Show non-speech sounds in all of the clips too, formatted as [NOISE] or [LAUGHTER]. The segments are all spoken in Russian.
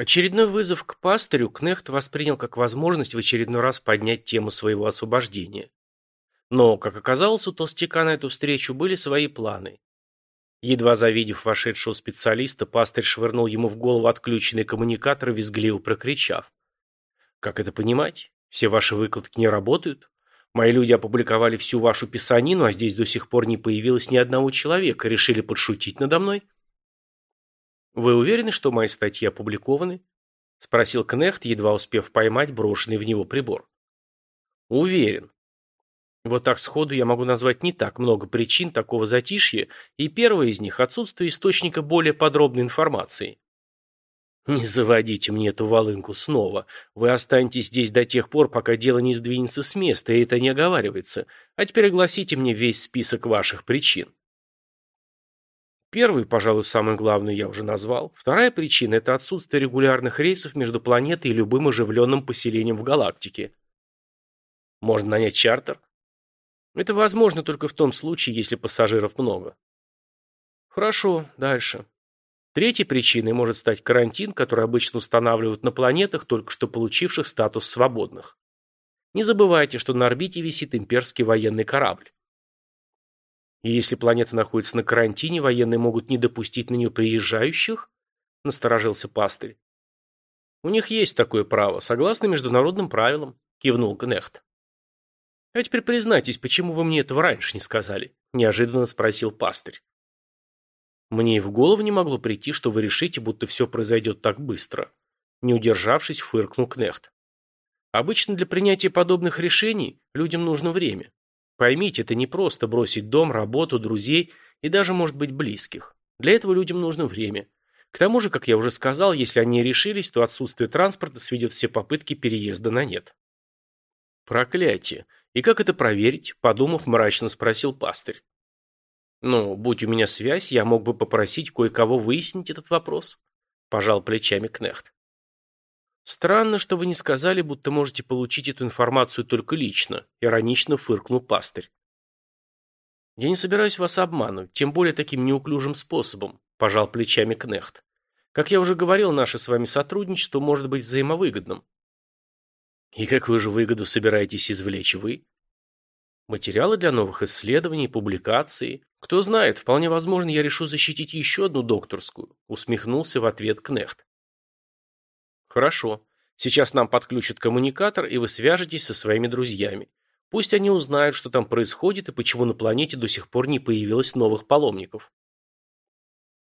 Очередной вызов к пастырю Кнехт воспринял как возможность в очередной раз поднять тему своего освобождения. Но, как оказалось, у толстяка на эту встречу были свои планы. Едва завидев вошедшего специалиста, пастырь швырнул ему в голову отключенный коммуникатор, визгливо прокричав. «Как это понимать? Все ваши выкладки не работают? Мои люди опубликовали всю вашу писанину, а здесь до сих пор не появилось ни одного человека, решили подшутить надо мной?» «Вы уверены, что мои статьи опубликованы?» – спросил Кнехт, едва успев поймать брошенный в него прибор. «Уверен». Вот так сходу я могу назвать не так много причин такого затишья, и первая из них – отсутствие источника более подробной информации. «Не заводите мне эту волынку снова. Вы останетесь здесь до тех пор, пока дело не сдвинется с места, и это не оговаривается. А теперь огласите мне весь список ваших причин». Первый, пожалуй, самую главную я уже назвал. Вторая причина – это отсутствие регулярных рейсов между планетой и любым оживленным поселением в галактике. Можно нанять чартер? Это возможно только в том случае, если пассажиров много. Хорошо, дальше. Третьей причиной может стать карантин, который обычно устанавливают на планетах, только что получивших статус свободных. Не забывайте, что на орбите висит имперский военный корабль. И если планета находится на карантине, военные могут не допустить на нее приезжающих? Насторожился пастырь. У них есть такое право, согласно международным правилам, кивнул Кнехт. А теперь признайтесь, почему вы мне этого раньше не сказали? Неожиданно спросил пастырь. Мне и в голову не могло прийти, что вы решите, будто все произойдет так быстро. Не удержавшись, фыркнул Кнехт. Обычно для принятия подобных решений людям нужно время. Поймите, это не просто бросить дом, работу, друзей и даже, может быть, близких. Для этого людям нужно время. К тому же, как я уже сказал, если они решились, то отсутствие транспорта сведет все попытки переезда на нет. Проклятие. И как это проверить? Подумав, мрачно спросил пастырь. Ну, будь у меня связь, я мог бы попросить кое-кого выяснить этот вопрос. Пожал плечами Кнехт. «Странно, что вы не сказали, будто можете получить эту информацию только лично», – иронично фыркнул пастырь. «Я не собираюсь вас обманывать, тем более таким неуклюжим способом», – пожал плечами Кнехт. «Как я уже говорил, наше с вами сотрудничество может быть взаимовыгодным». «И какую же выгоду собираетесь извлечь вы?» «Материалы для новых исследований, публикации. Кто знает, вполне возможно, я решу защитить еще одну докторскую», – усмехнулся в ответ Кнехт. Хорошо. Сейчас нам подключат коммуникатор, и вы свяжетесь со своими друзьями. Пусть они узнают, что там происходит и почему на планете до сих пор не появилось новых паломников.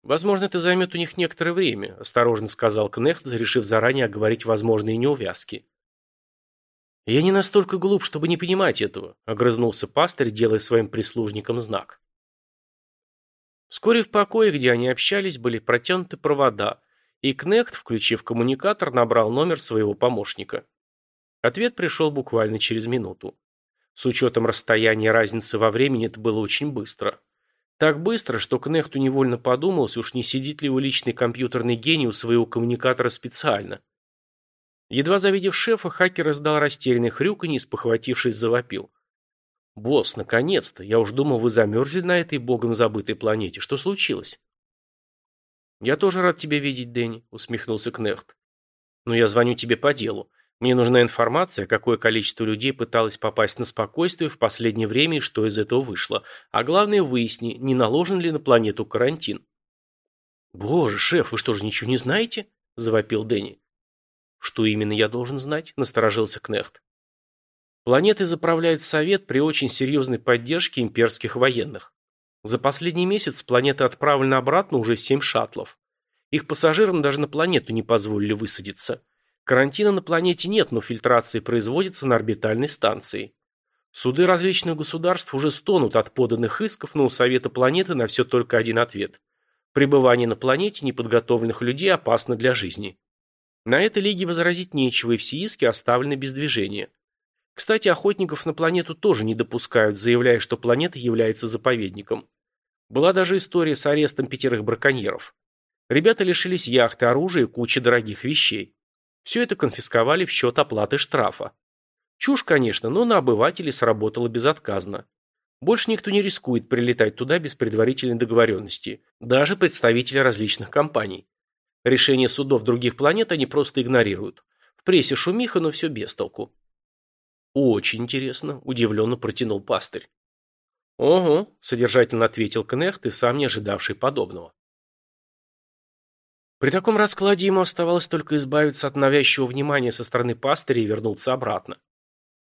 Возможно, это займет у них некоторое время, осторожно сказал Кнехт, решив заранее оговорить возможные неувязки. «Я не настолько глуп, чтобы не понимать этого», — огрызнулся пастырь, делая своим прислужникам знак. Вскоре в покое, где они общались, были протянуты провода, и Кнехт, включив коммуникатор, набрал номер своего помощника. Ответ пришел буквально через минуту. С учетом расстояния разницы во времени это было очень быстро. Так быстро, что Кнехту невольно подумалось, уж не сидит ли его личный компьютерный гений у своего коммуникатора специально. Едва завидев шефа, хакер издал растерянный хрюканье и, спохватившись, завопил. «Босс, наконец-то! Я уж думал, вы замерзли на этой богом забытой планете. Что случилось?» «Я тоже рад тебя видеть, Дэнни», — усмехнулся Кнехт. «Но я звоню тебе по делу. Мне нужна информация, какое количество людей пыталось попасть на спокойствие в последнее время и что из этого вышло. А главное, выясни, не наложен ли на планету карантин». «Боже, шеф, вы что же ничего не знаете?» – завопил Дэнни. «Что именно я должен знать?» – насторожился Кнехт. Планетой заправляет Совет при очень серьезной поддержке имперских военных. За последний месяц с планеты отправлено обратно уже семь шаттлов. Их пассажирам даже на планету не позволили высадиться. Карантина на планете нет, но фильтрация производится на орбитальной станции. Суды различных государств уже стонут от поданных исков, но у Совета планеты на все только один ответ. Пребывание на планете неподготовленных людей опасно для жизни. На этой лиге возразить нечего, и все иски оставлены без движения. Кстати, охотников на планету тоже не допускают, заявляя, что планета является заповедником. Была даже история с арестом пятерых браконьеров. Ребята лишились яхты, оружия и кучи дорогих вещей. Все это конфисковали в счет оплаты штрафа. Чушь, конечно, но на обывателей сработало безотказно. Больше никто не рискует прилетать туда без предварительной договоренности, даже представители различных компаний. Решения судов других планет они просто игнорируют. В прессе шумиха, но все без толку. «Очень интересно», – удивленно протянул пастырь. «Ого», – содержательно ответил Кнехт и сам не ожидавший подобного. При таком раскладе ему оставалось только избавиться от навязчивого внимания со стороны пастыря и вернуться обратно.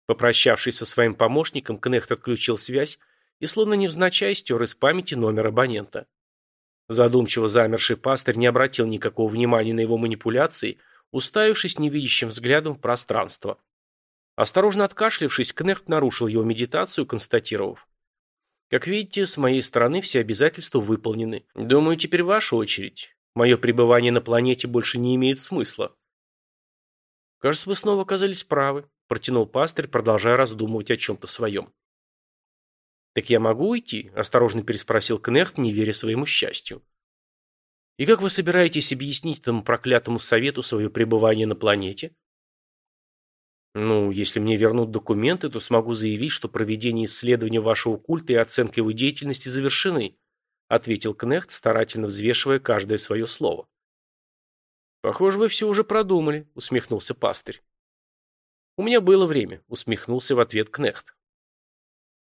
Попрощавшись со своим помощником, Кнехт отключил связь и, словно невзначай, стер из памяти номер абонента. Задумчиво замерший пастырь не обратил никакого внимания на его манипуляции, уставившись невидящим взглядом в пространство. Осторожно откашлившись, Кнехт нарушил его медитацию, констатировав. «Как видите, с моей стороны все обязательства выполнены. Думаю, теперь ваша очередь. Мое пребывание на планете больше не имеет смысла». «Кажется, вы снова оказались правы», – протянул пастырь, продолжая раздумывать о чем-то своем. «Так я могу уйти?» – осторожно переспросил Кнехт, не веря своему счастью. «И как вы собираетесь объяснить этому проклятому совету свое пребывание на планете?» Ну, если мне вернут документы, то смогу заявить, что проведение исследования вашего культа и оценка его деятельности завершены, ответил Кнехт, старательно взвешивая каждое свое слово. Похоже, вы все уже продумали, усмехнулся пастырь. У меня было время, усмехнулся в ответ Кнехт.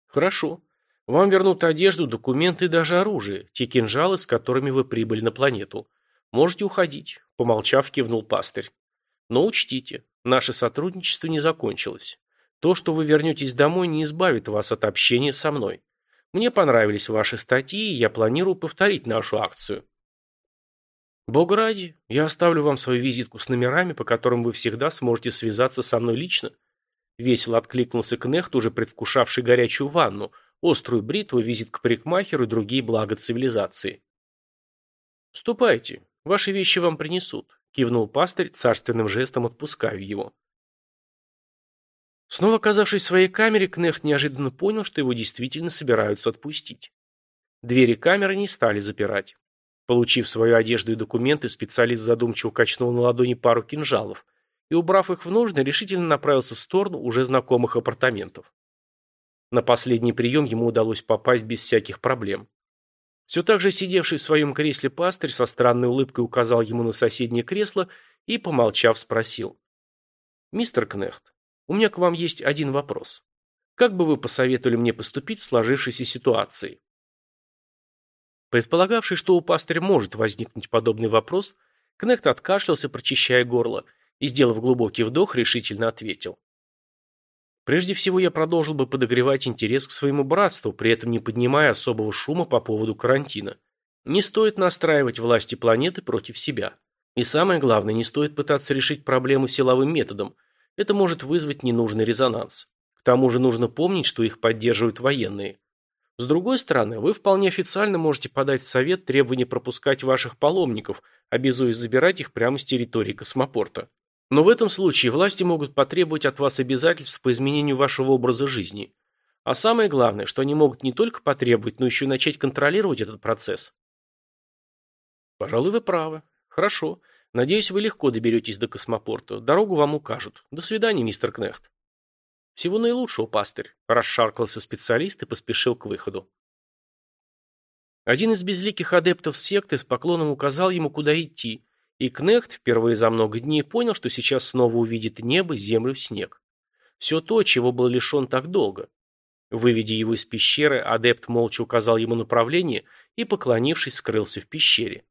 Хорошо. Вам вернут одежду, документы и даже оружие, те кинжалы, с которыми вы прибыли на планету. Можете уходить, помолчав, кивнул пастырь. Но учтите, Наше сотрудничество не закончилось. То, что вы вернетесь домой, не избавит вас от общения со мной. Мне понравились ваши статьи, и я планирую повторить нашу акцию. Бог ради, я оставлю вам свою визитку с номерами, по которым вы всегда сможете связаться со мной лично. Весело откликнулся Кнехт, уже предвкушавший горячую ванну, острую бритву, визит к парикмахеру и другие блага цивилизации. Ступайте, ваши вещи вам принесут. Кивнул пастырь, царственным жестом отпускаю его. Снова оказавшись в своей камере, Кнехт неожиданно понял, что его действительно собираются отпустить. Двери камеры не стали запирать. Получив свою одежду и документы, специалист задумчиво качнул на ладони пару кинжалов и, убрав их в ножны, решительно направился в сторону уже знакомых апартаментов. На последний прием ему удалось попасть без всяких проблем. Все так же сидевший в своем кресле пастырь со странной улыбкой указал ему на соседнее кресло и, помолчав, спросил. «Мистер Кнехт, у меня к вам есть один вопрос. Как бы вы посоветовали мне поступить в сложившейся ситуации?» Предполагавший, что у пастыря может возникнуть подобный вопрос, Кнехт откашлялся, прочищая горло, и, сделав глубокий вдох, решительно ответил. Прежде всего, я продолжил бы подогревать интерес к своему братству, при этом не поднимая особого шума по поводу карантина. Не стоит настраивать власти планеты против себя. И самое главное, не стоит пытаться решить проблему силовым методом. Это может вызвать ненужный резонанс. К тому же нужно помнить, что их поддерживают военные. С другой стороны, вы вполне официально можете подать в Совет требование пропускать ваших паломников, обязуясь забирать их прямо с территории космопорта. Но в этом случае власти могут потребовать от вас обязательств по изменению вашего образа жизни. А самое главное, что они могут не только потребовать, но еще и начать контролировать этот процесс. Пожалуй, вы правы. Хорошо. Надеюсь, вы легко доберетесь до космопорта. Дорогу вам укажут. До свидания, мистер Кнехт. Всего наилучшего, пастырь. Расшаркался специалист и поспешил к выходу. Один из безликих адептов секты с поклоном указал ему, куда идти, и Кнехт впервые за много дней понял, что сейчас снова увидит небо, землю, снег. Все то, чего был лишен так долго. Выведя его из пещеры, адепт молча указал ему направление и, поклонившись, скрылся в пещере.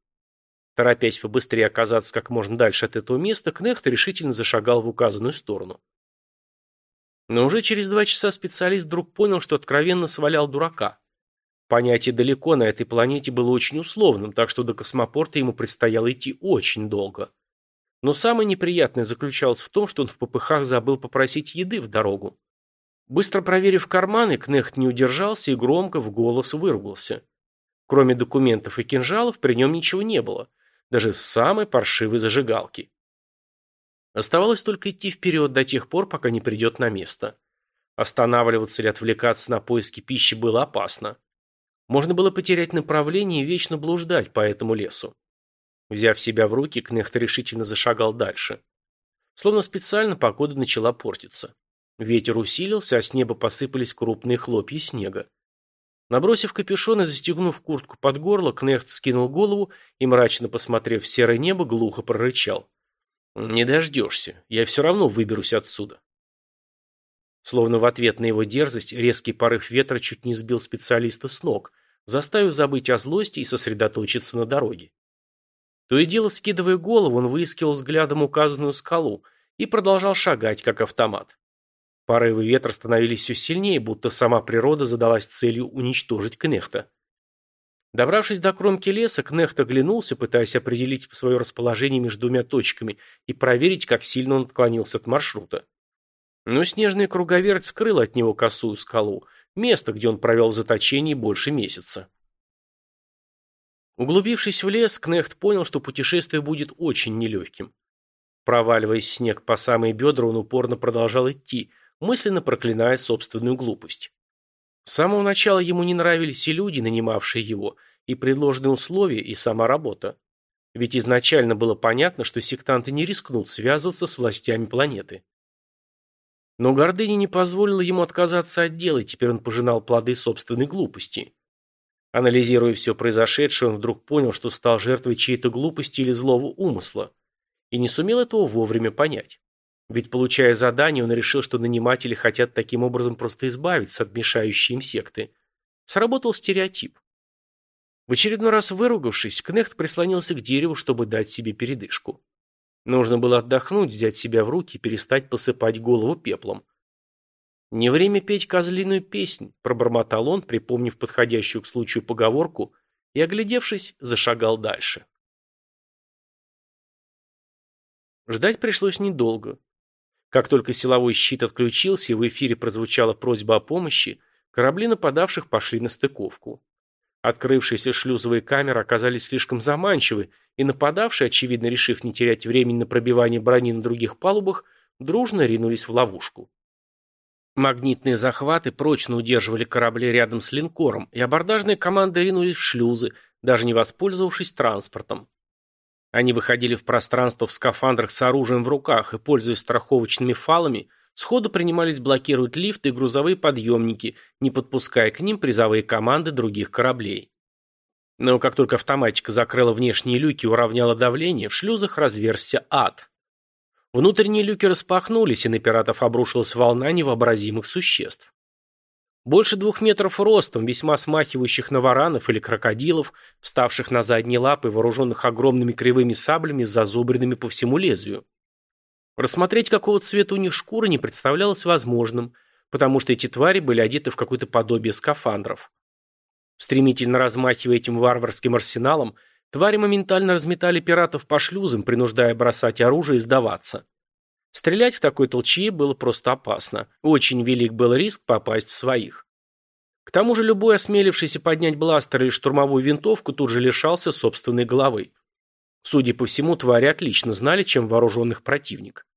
Торопясь побыстрее оказаться как можно дальше от этого места, Кнехт решительно зашагал в указанную сторону. Но уже через два часа специалист вдруг понял, что откровенно свалял дурака. Понятие «далеко» на этой планете было очень условным, так что до космопорта ему предстояло идти очень долго. Но самое неприятное заключалось в том, что он в попыхах забыл попросить еды в дорогу. Быстро проверив карманы, Кнехт не удержался и громко в голос выругался. Кроме документов и кинжалов, при нем ничего не было. Даже самой паршивой зажигалки. Оставалось только идти вперед до тех пор, пока не придет на место. Останавливаться или отвлекаться на поиски пищи было опасно. Можно было потерять направление и вечно блуждать по этому лесу. Взяв себя в руки, Кнехт решительно зашагал дальше. Словно специально погода начала портиться. Ветер усилился, а с неба посыпались крупные хлопья снега. Набросив капюшон и застегнув куртку под горло, Кнехт скинул голову и, мрачно посмотрев в серое небо, глухо прорычал. «Не дождешься. Я все равно выберусь отсюда». Словно в ответ на его дерзость, резкий порыв ветра чуть не сбил специалиста с ног, заставив забыть о злости и сосредоточиться на дороге. То и дело, вскидывая голову, он выискивал взглядом указанную скалу и продолжал шагать, как автомат. Порывы ветра становились все сильнее, будто сама природа задалась целью уничтожить Кнехта. Добравшись до кромки леса, Кнехт оглянулся, пытаясь определить свое расположение между двумя точками и проверить, как сильно он отклонился от маршрута. Но снежный круговерть скрыл от него косую скалу, место, где он провел в заточении больше месяца. Углубившись в лес, Кнехт понял, что путешествие будет очень нелегким. Проваливаясь в снег по самые бедра, он упорно продолжал идти, мысленно проклиная собственную глупость. С самого начала ему не нравились и люди, нанимавшие его, и предложенные условия, и сама работа. Ведь изначально было понятно, что сектанты не рискнут связываться с властями планеты. Но гордыня не позволила ему отказаться от дела, и теперь он пожинал плоды собственной глупости. Анализируя все произошедшее, он вдруг понял, что стал жертвой чьей-то глупости или злого умысла, и не сумел этого вовремя понять. Ведь, получая задание, он решил, что наниматели хотят таким образом просто избавиться от мешающей им секты. Сработал стереотип. В очередной раз выругавшись, Кнехт прислонился к дереву, чтобы дать себе передышку. Нужно было отдохнуть, взять себя в руки и перестать посыпать голову пеплом. «Не время петь козлиную песнь», – пробормотал он, припомнив подходящую к случаю поговорку, и, оглядевшись, зашагал дальше. Ждать пришлось недолго. Как только силовой щит отключился и в эфире прозвучала просьба о помощи, корабли нападавших пошли на стыковку. Открывшиеся шлюзовые камеры оказались слишком заманчивы, и нападавшие, очевидно решив не терять времени на пробивание брони на других палубах, дружно ринулись в ловушку. Магнитные захваты прочно удерживали корабли рядом с линкором, и абордажные команды ринулись в шлюзы, даже не воспользовавшись транспортом. Они выходили в пространство в скафандрах с оружием в руках и, пользуясь страховочными фалами, сходу принимались блокировать лифты и грузовые подъемники, не подпуская к ним призовые команды других кораблей. Но как только автоматика закрыла внешние люки и уравняла давление, в шлюзах разверзся ад. Внутренние люки распахнулись, и на пиратов обрушилась волна невообразимых существ. Больше двух метров ростом, весьма смахивающих на варанов или крокодилов, вставших на задние лапы, вооруженных огромными кривыми саблями с зазубренными по всему лезвию. Рассмотреть, какого цвета у них шкуры, не представлялось возможным, потому что эти твари были одеты в какое-то подобие скафандров. Стремительно размахивая этим варварским арсеналом, твари моментально разметали пиратов по шлюзам, принуждая бросать оружие и сдаваться. Стрелять в такой толчье было просто опасно. Очень велик был риск попасть в своих. К тому же любой осмелившийся поднять бластер или штурмовую винтовку тут же лишался собственной головы. Судя по всему, твари отлично знали, чем вооруженных противник.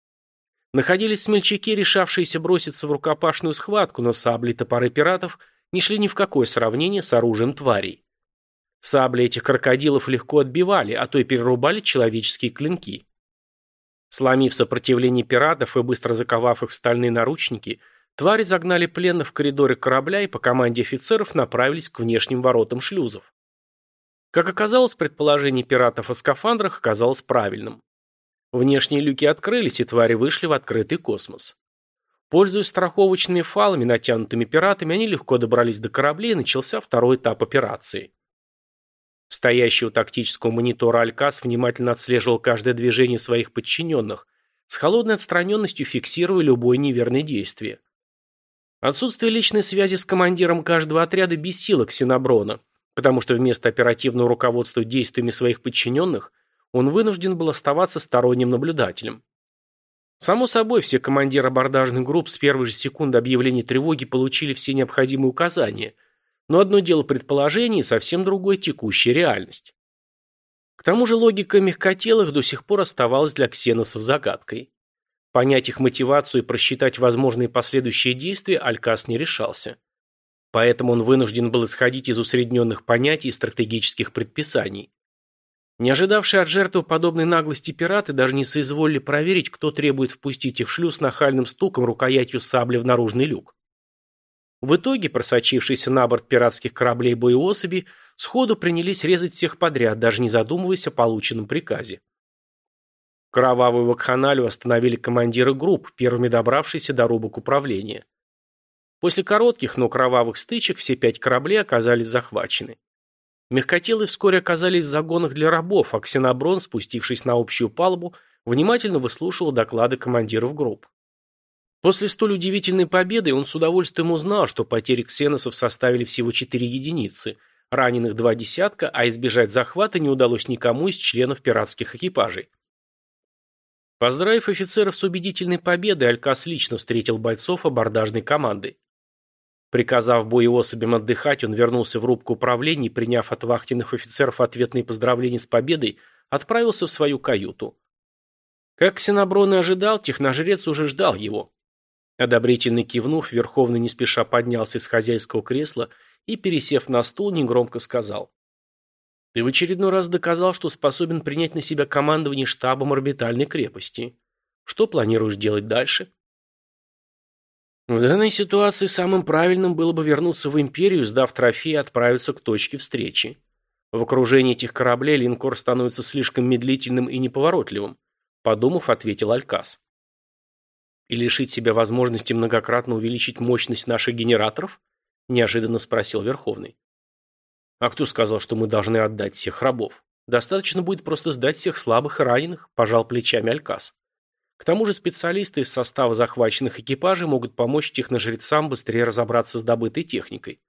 Находились смельчаки, решавшиеся броситься в рукопашную схватку, но сабли и топоры пиратов не шли ни в какое сравнение с оружием тварей. Сабли этих крокодилов легко отбивали, а то и перерубали человеческие клинки. Сломив сопротивление пиратов и быстро заковав их в стальные наручники, твари загнали пленных в коридоры корабля и по команде офицеров направились к внешним воротам шлюзов. Как оказалось, предположение пиратов о скафандрах оказалось правильным. Внешние люки открылись, и твари вышли в открытый космос. Пользуясь страховочными фалами, натянутыми пиратами, они легко добрались до кораблей, и начался второй этап операции. Стоящий у тактического монитора Алькас внимательно отслеживал каждое движение своих подчиненных, с холодной отстраненностью фиксируя любое неверное действие. Отсутствие личной связи с командиром каждого отряда бесило Ксеноброна, потому что вместо оперативного руководства действиями своих подчиненных он вынужден был оставаться сторонним наблюдателем. Само собой, все командиры абордажных групп с первой же секунды объявления тревоги получили все необходимые указания – но одно дело предположение, совсем другое текущая реальность. К тому же логика мягкотелых до сих пор оставалась для ксеносов загадкой. Понять их мотивацию и просчитать возможные последующие действия Алькас не решался. Поэтому он вынужден был исходить из усредненных понятий и стратегических предписаний. Не ожидавшие от жертвы подобной наглости пираты даже не соизволили проверить, кто требует впустить их в шлюз нахальным стуком рукоятью сабли в наружный люк. В итоге просочившиеся на борт пиратских кораблей боеособи сходу принялись резать всех подряд, даже не задумываясь о полученном приказе. Кровавую вакханалию остановили командиры групп, первыми добравшиеся до рубок управления. После коротких, но кровавых стычек все пять кораблей оказались захвачены. Мягкотелы вскоре оказались в загонах для рабов, а Ксеноброн, спустившись на общую палубу, внимательно выслушивал доклады командиров групп. После столь удивительной победы он с удовольствием узнал, что потери ксеносов составили всего четыре единицы, раненых два десятка, а избежать захвата не удалось никому из членов пиратских экипажей. Поздравив офицеров с убедительной победой, Алькас лично встретил бойцов абордажной команды. Приказав боеособям отдыхать, он вернулся в рубку управления и, приняв от вахтенных офицеров ответные поздравления с победой, отправился в свою каюту. Как Ксеноброн и ожидал, техножрец уже ждал его. Одобрительно кивнув, Верховный не спеша поднялся из хозяйского кресла и, пересев на стул, негромко сказал. Ты в очередной раз доказал, что способен принять на себя командование штабом орбитальной крепости. Что планируешь делать дальше? В данной ситуации самым правильным было бы вернуться в Империю, сдав трофей и отправиться к точке встречи. В окружении этих кораблей линкор становится слишком медлительным и неповоротливым, подумав, ответил Алькас. И лишить себя возможности многократно увеличить мощность наших генераторов? Неожиданно спросил Верховный. А кто сказал, что мы должны отдать всех рабов? Достаточно будет просто сдать всех слабых и раненых, пожал плечами Алькас. К тому же специалисты из состава захваченных экипажей могут помочь техножрецам быстрее разобраться с добытой техникой.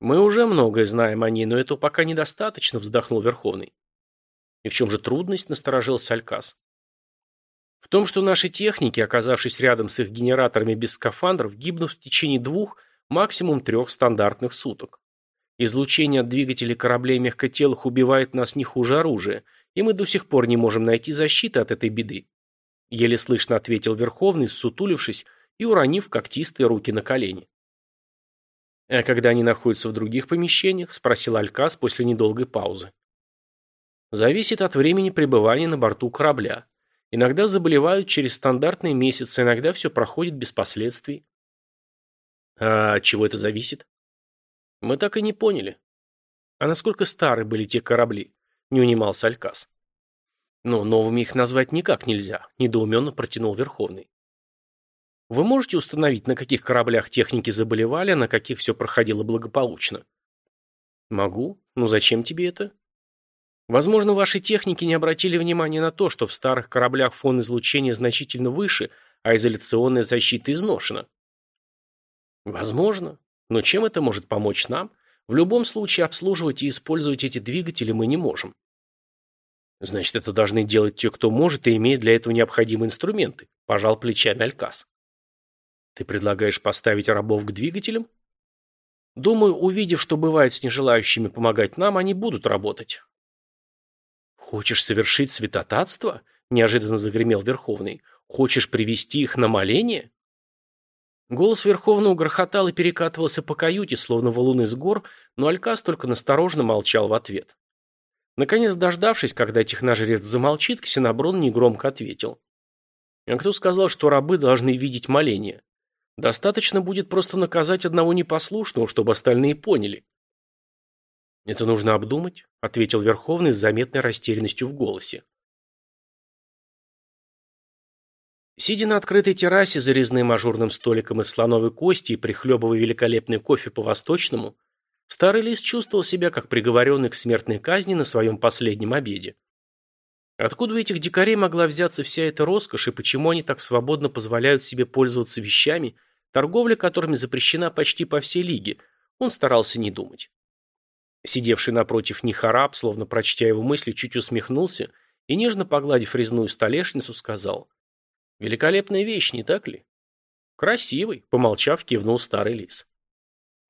«Мы уже многое знаем о ней, но этого пока недостаточно», – вздохнул Верховный. «И в чем же трудность?» – насторожился Алькас. «В том, что наши техники, оказавшись рядом с их генераторами без скафандров, гибнут в течение двух, максимум трех стандартных суток. Излучение от двигателей кораблей мягкотелых убивает нас не хуже оружия, и мы до сих пор не можем найти защиты от этой беды. Еле слышно ответил Верховный, сутулившись и уронив когтистые руки на колени. «А когда они находятся в других помещениях?» – спросил Алькас после недолгой паузы. «Зависит от времени пребывания на борту корабля. Иногда заболевают через стандартные месяцы, иногда все проходит без последствий». «А от чего это зависит?» Мы так и не поняли. А насколько стары были те корабли? Не унимался Алькас. Но новыми их назвать никак нельзя, недоуменно протянул Верховный. Вы можете установить, на каких кораблях техники заболевали, а на каких все проходило благополучно? Могу. Но зачем тебе это? Возможно, ваши техники не обратили внимания на то, что в старых кораблях фон излучения значительно выше, а изоляционная защита изношена. Возможно. Но чем это может помочь нам? В любом случае обслуживать и использовать эти двигатели мы не можем. Значит, это должны делать те, кто может и имеет для этого необходимые инструменты, пожал плечами Алькас. Ты предлагаешь поставить рабов к двигателям? Думаю, увидев, что бывает с нежелающими помогать нам, они будут работать. Хочешь совершить святотатство? Неожиданно загремел Верховный. Хочешь привести их на моление? Голос Верховного грохотал и перекатывался по каюте, словно валун из гор, но Алькас только насторожно молчал в ответ. Наконец, дождавшись, когда техножрец замолчит, Ксеноброн негромко ответил. А кто сказал, что рабы должны видеть моление? Достаточно будет просто наказать одного непослушного, чтобы остальные поняли. «Это нужно обдумать», — ответил Верховный с заметной растерянностью в голосе. Сидя на открытой террасе за резным ажурным столиком из слоновой кости и прихлебывая великолепный кофе по-восточному, старый лис чувствовал себя как приговоренный к смертной казни на своем последнем обеде. Откуда у этих дикарей могла взяться вся эта роскошь и почему они так свободно позволяют себе пользоваться вещами, торговля которыми запрещена почти по всей лиге, он старался не думать. Сидевший напротив них араб, словно прочтя его мысли, чуть усмехнулся и, нежно погладив резную столешницу, сказал – Великолепная вещь, не так ли? Красивый, помолчав, кивнул старый лис.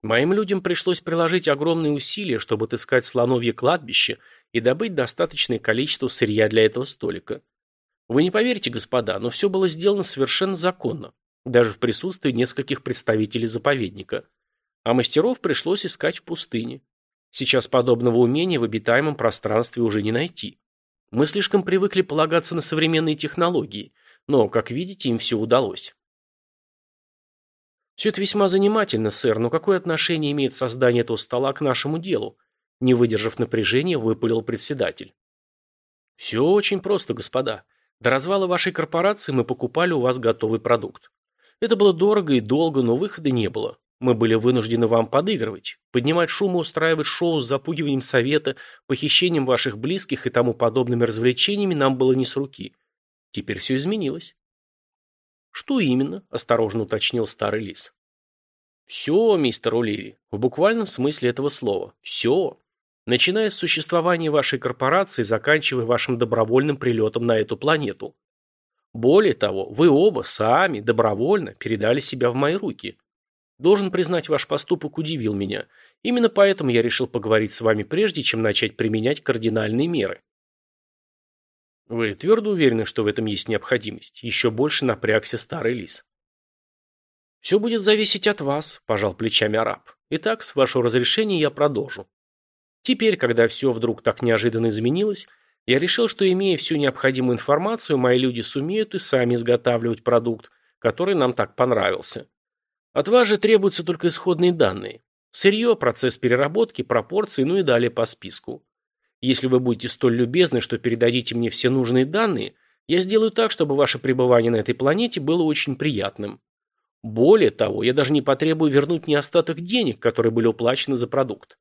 Моим людям пришлось приложить огромные усилия, чтобы отыскать слоновье кладбище и добыть достаточное количество сырья для этого столика. Вы не поверите, господа, но все было сделано совершенно законно, даже в присутствии нескольких представителей заповедника. А мастеров пришлось искать в пустыне. Сейчас подобного умения в обитаемом пространстве уже не найти. Мы слишком привыкли полагаться на современные технологии – но, как видите, им все удалось. Все это весьма занимательно, сэр, но какое отношение имеет создание этого стола к нашему делу? Не выдержав напряжения, выпалил председатель. Все очень просто, господа. До развала вашей корпорации мы покупали у вас готовый продукт. Это было дорого и долго, но выхода не было. Мы были вынуждены вам подыгрывать, поднимать шум и устраивать шоу с запугиванием совета, похищением ваших близких и тому подобными развлечениями нам было не с руки. Теперь все изменилось. Что именно? Осторожно уточнил старый лис. Все, мистер О'Лири, в буквальном смысле этого слова. Все. Начиная с существования вашей корпорации, заканчивая вашим добровольным прилетом на эту планету. Более того, вы оба сами добровольно передали себя в мои руки. Должен признать, ваш поступок удивил меня. Именно поэтому я решил поговорить с вами прежде, чем начать применять кардинальные меры. Вы твердо уверены, что в этом есть необходимость? Еще больше напрягся старый лис. Все будет зависеть от вас, пожал плечами араб. Итак, с вашего разрешения я продолжу. Теперь, когда все вдруг так неожиданно изменилось, я решил, что имея всю необходимую информацию, мои люди сумеют и сами изготавливать продукт, который нам так понравился. От вас же требуются только исходные данные. Сырье, процесс переработки, пропорции, ну и далее по списку. Если вы будете столь любезны, что передадите мне все нужные данные, я сделаю так, чтобы ваше пребывание на этой планете было очень приятным. Более того, я даже не потребую вернуть не остаток денег, которые были уплачены за продукт.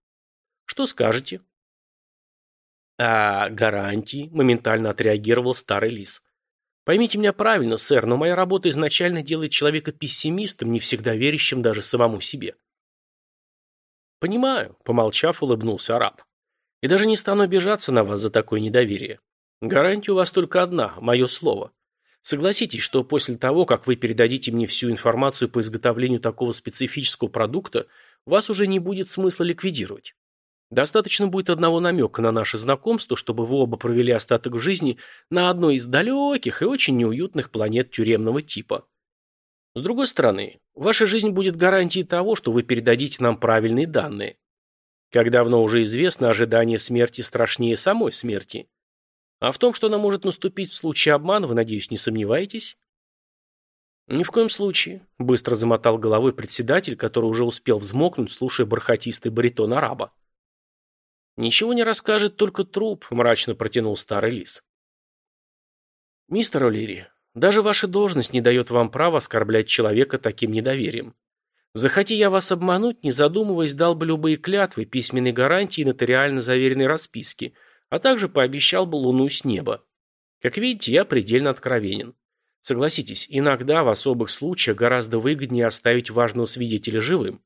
Что скажете? «А гарантии?» – моментально отреагировал старый лис. «Поймите меня правильно, сэр, но моя работа изначально делает человека пессимистом, не всегда верящим даже самому себе». «Понимаю», – помолчав, улыбнулся араб. «И даже не стану обижаться на вас за такое недоверие. Гарантия у вас только одна – мое слово. Согласитесь, что после того, как вы передадите мне всю информацию по изготовлению такого специфического продукта, вас уже не будет смысла ликвидировать. Достаточно будет одного намека на наше знакомство, чтобы вы оба провели остаток жизни на одной из далеких и очень неуютных планет тюремного типа. С другой стороны, ваша жизнь будет гарантией того, что вы передадите нам правильные данные. Как давно уже известно, ожидание смерти страшнее самой смерти. А в том, что она может наступить в случае обмана, вы, надеюсь, не сомневаетесь? «Ни в коем случае», – быстро замотал головой председатель, который уже успел взмокнуть, слушая бархатистый баритон араба. «Ничего не расскажет только труп», – мрачно протянул старый лис. «Мистер О'Лири, даже ваша должность не дает вам права оскорблять человека таким недоверием. Захоти я вас обмануть, не задумываясь, дал бы любые клятвы, письменные гарантии и нотариально заверенные расписки, а также пообещал бы луну с неба. Как видите, я предельно откровенен. Согласитесь, иногда в особых случаях гораздо выгоднее оставить важного свидетеля живым.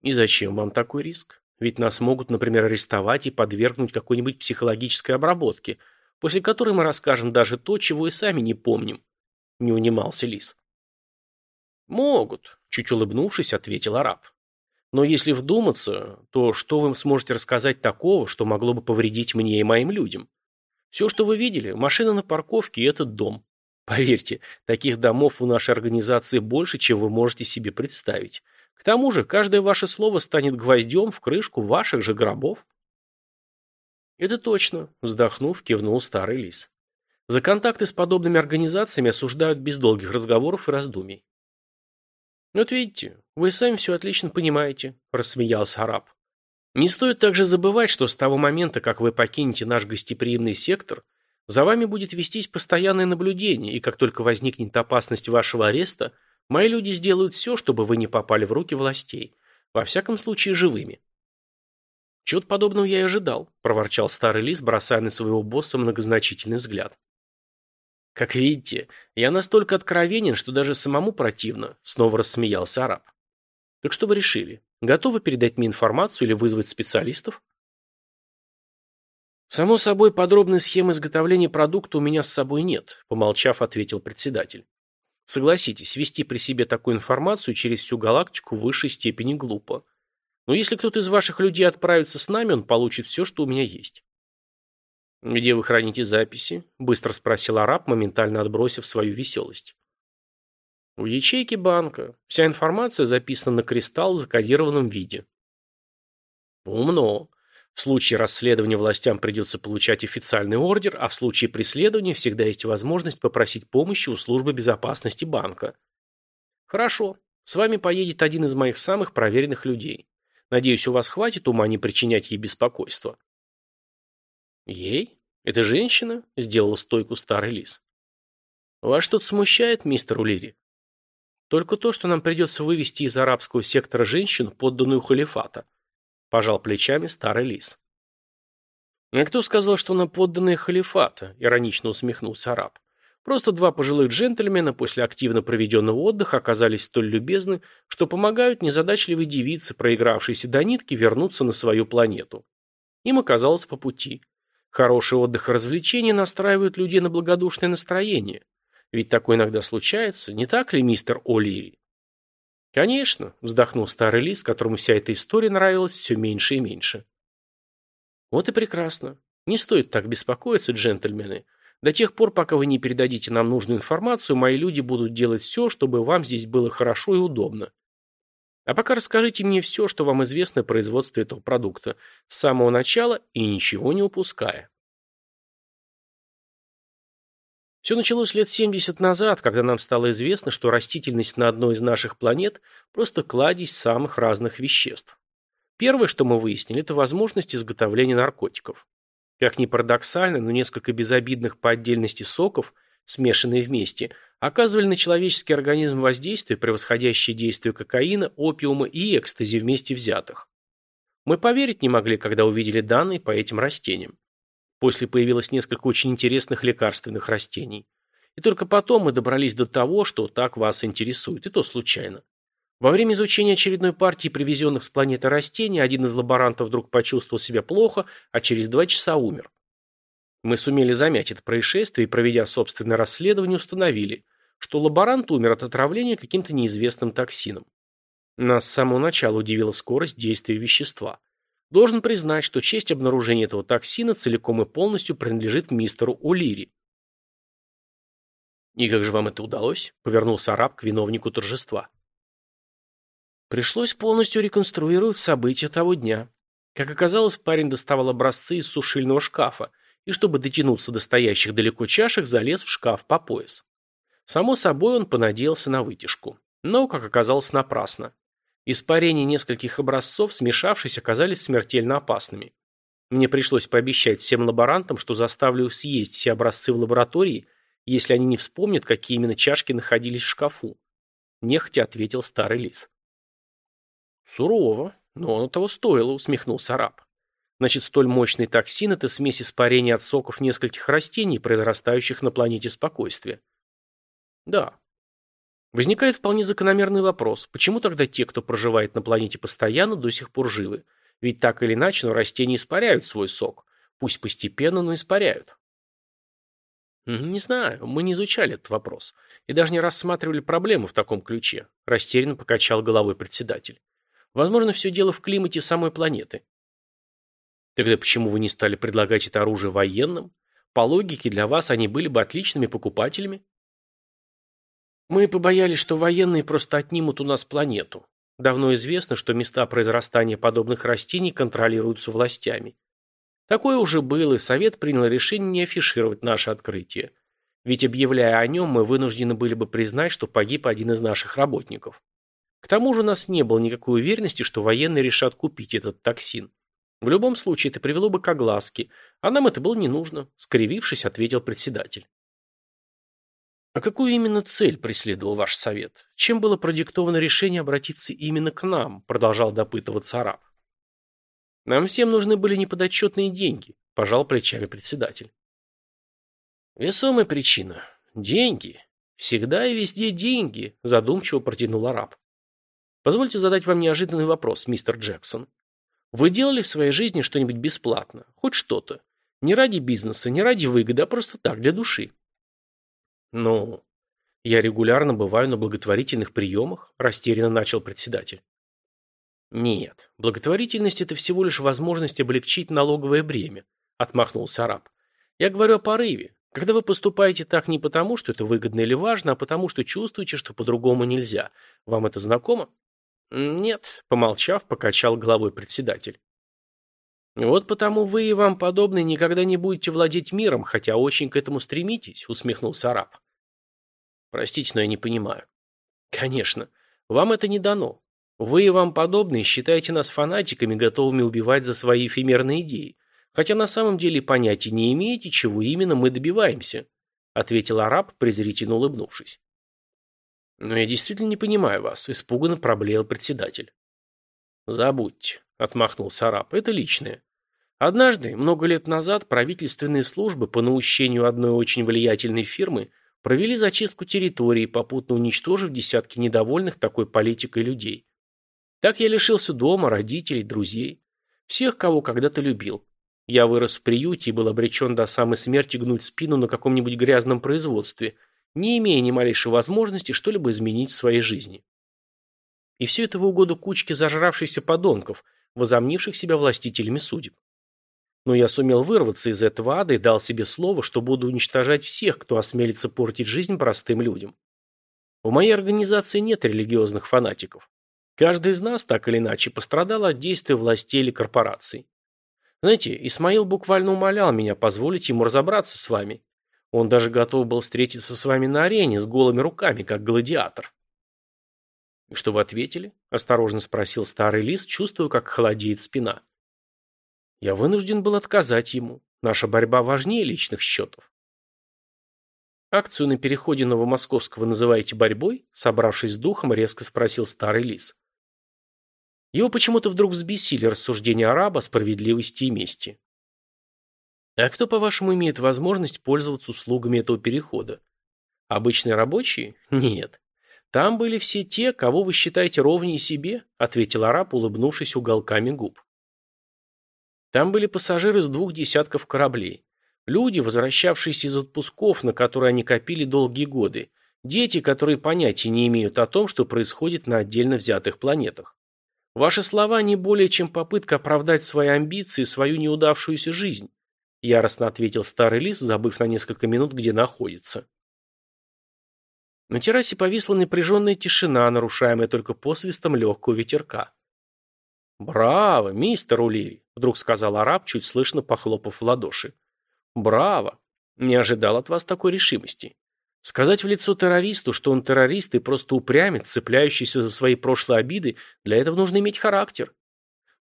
И зачем вам такой риск? Ведь нас могут, например, арестовать и подвергнуть какой-нибудь психологической обработке, после которой мы расскажем даже то, чего и сами не помним. Не унимался Лис. Могут, чуть улыбнувшись, ответил араб. Но если вдуматься, то что вы сможете рассказать такого, что могло бы повредить мне и моим людям? Все, что вы видели, машина на парковке и этот дом. Поверьте, таких домов у нашей организации больше, чем вы можете себе представить. К тому же, каждое ваше слово станет гвоздем в крышку ваших же гробов. Это точно, вздохнув, кивнул старый лис. За контакты с подобными организациями осуждают без долгих разговоров и раздумий. «Вот видите, вы сами все отлично понимаете», – рассмеялся араб. «Не стоит также забывать, что с того момента, как вы покинете наш гостеприимный сектор, за вами будет вестись постоянное наблюдение, и как только возникнет опасность вашего ареста – Мои люди сделают все, чтобы вы не попали в руки властей. Во всяком случае, живыми. Чего-то подобного я и ожидал, проворчал старый лис, бросая на своего босса многозначительный взгляд. Как видите, я настолько откровенен, что даже самому противно, снова рассмеялся араб. Так что вы решили? Готовы передать мне информацию или вызвать специалистов? Само собой, подробной схемы изготовления продукта у меня с собой нет, помолчав, ответил председатель. Согласитесь, вести при себе такую информацию через всю галактику в высшей степени глупо. Но если кто-то из ваших людей отправится с нами, он получит все, что у меня есть. «Где вы храните записи?» – быстро спросил араб, моментально отбросив свою веселость. «В ячейке банка. Вся информация записана на кристалл в закодированном виде». «Умно. В случае расследования властям придется получать официальный ордер, а в случае преследования всегда есть возможность попросить помощи у службы безопасности банка. Хорошо. С вами поедет один из моих самых проверенных людей. Надеюсь, у вас хватит ума не причинять ей беспокойство. Ей? Это женщина? Сделала стойку старый лис. Вас что-то смущает, мистер Улири? Только то, что нам придется вывести из арабского сектора женщин, подданную халифата. Пожал плечами старый лис. «А кто сказал, что она подданная халифата?» – иронично усмехнулся араб. «Просто два пожилых джентльмена после активно проведенного отдыха оказались столь любезны, что помогают незадачливой девице, проигравшейся до нитки, вернуться на свою планету. Им оказалось по пути. Хороший отдых и развлечения настраивают людей на благодушное настроение. Ведь такое иногда случается, не так ли, мистер О'Лири?» «Конечно», – вздохнул старый лис, которому вся эта история нравилась все меньше и меньше. Вот и прекрасно. Не стоит так беспокоиться, джентльмены. До тех пор, пока вы не передадите нам нужную информацию, мои люди будут делать все, чтобы вам здесь было хорошо и удобно. А пока расскажите мне все, что вам известно о производстве этого продукта, с самого начала и ничего не упуская. Все началось лет 70 назад, когда нам стало известно, что растительность на одной из наших планет – просто кладезь самых разных веществ. Первое, что мы выяснили, это возможность изготовления наркотиков. Как ни парадоксально, но несколько безобидных по отдельности соков, смешанные вместе, оказывали на человеческий организм воздействие, превосходящее действие кокаина, опиума и экстази вместе взятых. Мы поверить не могли, когда увидели данные по этим растениям. После появилось несколько очень интересных лекарственных растений. И только потом мы добрались до того, что так вас интересует, и то случайно. Во время изучения очередной партии привезенных с планеты растений один из лаборантов вдруг почувствовал себя плохо, а через два часа умер. Мы сумели замять это происшествие и, проведя собственное расследование, установили, что лаборант умер от отравления каким-то неизвестным токсином. Нас с самого начала удивила скорость действия вещества. Должен признать, что честь обнаружения этого токсина целиком и полностью принадлежит мистеру Улири. «И как же вам это удалось?» – повернулся араб к виновнику торжества. Пришлось полностью реконструировать события того дня. Как оказалось, парень доставал образцы из сушильного шкафа, и чтобы дотянуться до стоящих далеко чашек, залез в шкаф по пояс. Само собой, он понадеялся на вытяжку. Но, как оказалось, напрасно. Испарения нескольких образцов, смешавшись, оказались смертельно опасными. Мне пришлось пообещать всем лаборантам, что заставлю съесть все образцы в лаборатории, если они не вспомнят, какие именно чашки находились в шкафу. Нехотя ответил старый лис. Сурово, но оно того стоило, усмехнулся араб. Значит, столь мощный токсин – это смесь испарения от соков нескольких растений, произрастающих на планете спокойствия. Да. Возникает вполне закономерный вопрос, почему тогда те, кто проживает на планете постоянно, до сих пор живы? Ведь так или иначе, но растения испаряют свой сок. Пусть постепенно, но испаряют. Не знаю, мы не изучали этот вопрос. И даже не рассматривали проблему в таком ключе. Растерянно покачал головой председатель. Возможно, все дело в климате самой планеты. Тогда почему вы не стали предлагать это оружие военным? По логике, для вас они были бы отличными покупателями. Мы побоялись, что военные просто отнимут у нас планету. Давно известно, что места произрастания подобных растений контролируются властями. Такое уже было, и Совет принял решение не афишировать наше открытие. Ведь объявляя о нем, мы вынуждены были бы признать, что погиб один из наших работников. К тому же у нас не было никакой уверенности, что военные решат купить этот токсин. В любом случае это привело бы к огласке, а нам это было не нужно, скривившись, ответил председатель. А какую именно цель преследовал ваш совет? Чем было продиктовано решение обратиться именно к нам? Продолжал допытываться араб. Нам всем нужны были неподотчетные деньги, пожал плечами председатель. Весомая причина. Деньги. Всегда и везде деньги, задумчиво протянул араб. Позвольте задать вам неожиданный вопрос, мистер Джексон. Вы делали в своей жизни что-нибудь бесплатно? Хоть что-то? Не ради бизнеса, не ради выгоды, а просто так, для души. Ну, я регулярно бываю на благотворительных приемах, растерянно начал председатель. Нет, благотворительность – это всего лишь возможность облегчить налоговое бремя, отмахнулся араб. Я говорю о порыве, когда вы поступаете так не потому, что это выгодно или важно, а потому, что чувствуете, что по-другому нельзя. Вам это знакомо? «Нет», — помолчав, покачал головой председатель. «Вот потому вы и вам подобные никогда не будете владеть миром, хотя очень к этому стремитесь», — усмехнулся араб. «Простите, но я не понимаю». Конечно. Вам это не дано. Вы и вам подобные считаете нас фанатиками, готовыми убивать за свои эфемерные идеи, хотя на самом деле понятия не имеете, чего именно мы добиваемся, ответил араб, презрительно улыбнувшись. Но я действительно не понимаю вас, испуганно проблеял председатель. Забудьте, отмахнулся араб, это личное. Однажды, много лет назад, правительственные службы по наущению одной очень влиятельной фирмы провели зачистку территории, попутно уничтожив десятки недовольных такой политикой людей. Так я лишился дома, родителей, друзей. Всех, кого когда-то любил. Я вырос в приюте и был обречен до самой смерти гнуть спину на каком-нибудь грязном производстве, не имея ни малейшей возможности что-либо изменить в своей жизни. И все это в угоду кучки зажравшихся подонков, возомнивших себя властителями судеб. Но я сумел вырваться из этого ада и дал себе слово, что буду уничтожать всех, кто осмелится портить жизнь простым людям. В моей организации нет религиозных фанатиков. Каждый из нас, так или иначе, пострадал от действия властей или корпораций. Знаете, Исмаил буквально умолял меня позволить ему разобраться с вами. Он даже готов был встретиться с вами на арене с голыми руками, как гладиатор. «И что вы ответили?» – осторожно спросил старый лис, чувствуя, как холодеет спина. Я вынужден был отказать ему. Наша борьба важнее личных счетов. Акцию на переходе Новомосковского называете борьбой? Собравшись с духом, резко спросил старый лис. Его почему-то вдруг взбесили рассуждения араба о справедливости и мести. А кто, по-вашему, имеет возможность пользоваться услугами этого перехода? Обычные рабочие? Нет. Там были все те, кого вы считаете ровнее себе, ответил араб, улыбнувшись уголками губ. Там были пассажиры с двух десятков кораблей. Люди, возвращавшиеся из отпусков, на которые они копили долгие годы. Дети, которые понятия не имеют о том, что происходит на отдельно взятых планетах. Ваши слова не более чем попытка оправдать свои амбиции и свою неудавшуюся жизнь, яростно ответил старый лис, забыв на несколько минут, где находится. На террасе повисла напряженная тишина, нарушаемая только посвистом легкого ветерка. «Браво, мистер Улири!» — вдруг сказал араб, чуть слышно похлопав в ладоши. «Браво! Не ожидал от вас такой решимости. Сказать в лицо террористу, что он террорист и просто упрямец, цепляющийся за свои прошлые обиды, для этого нужно иметь характер.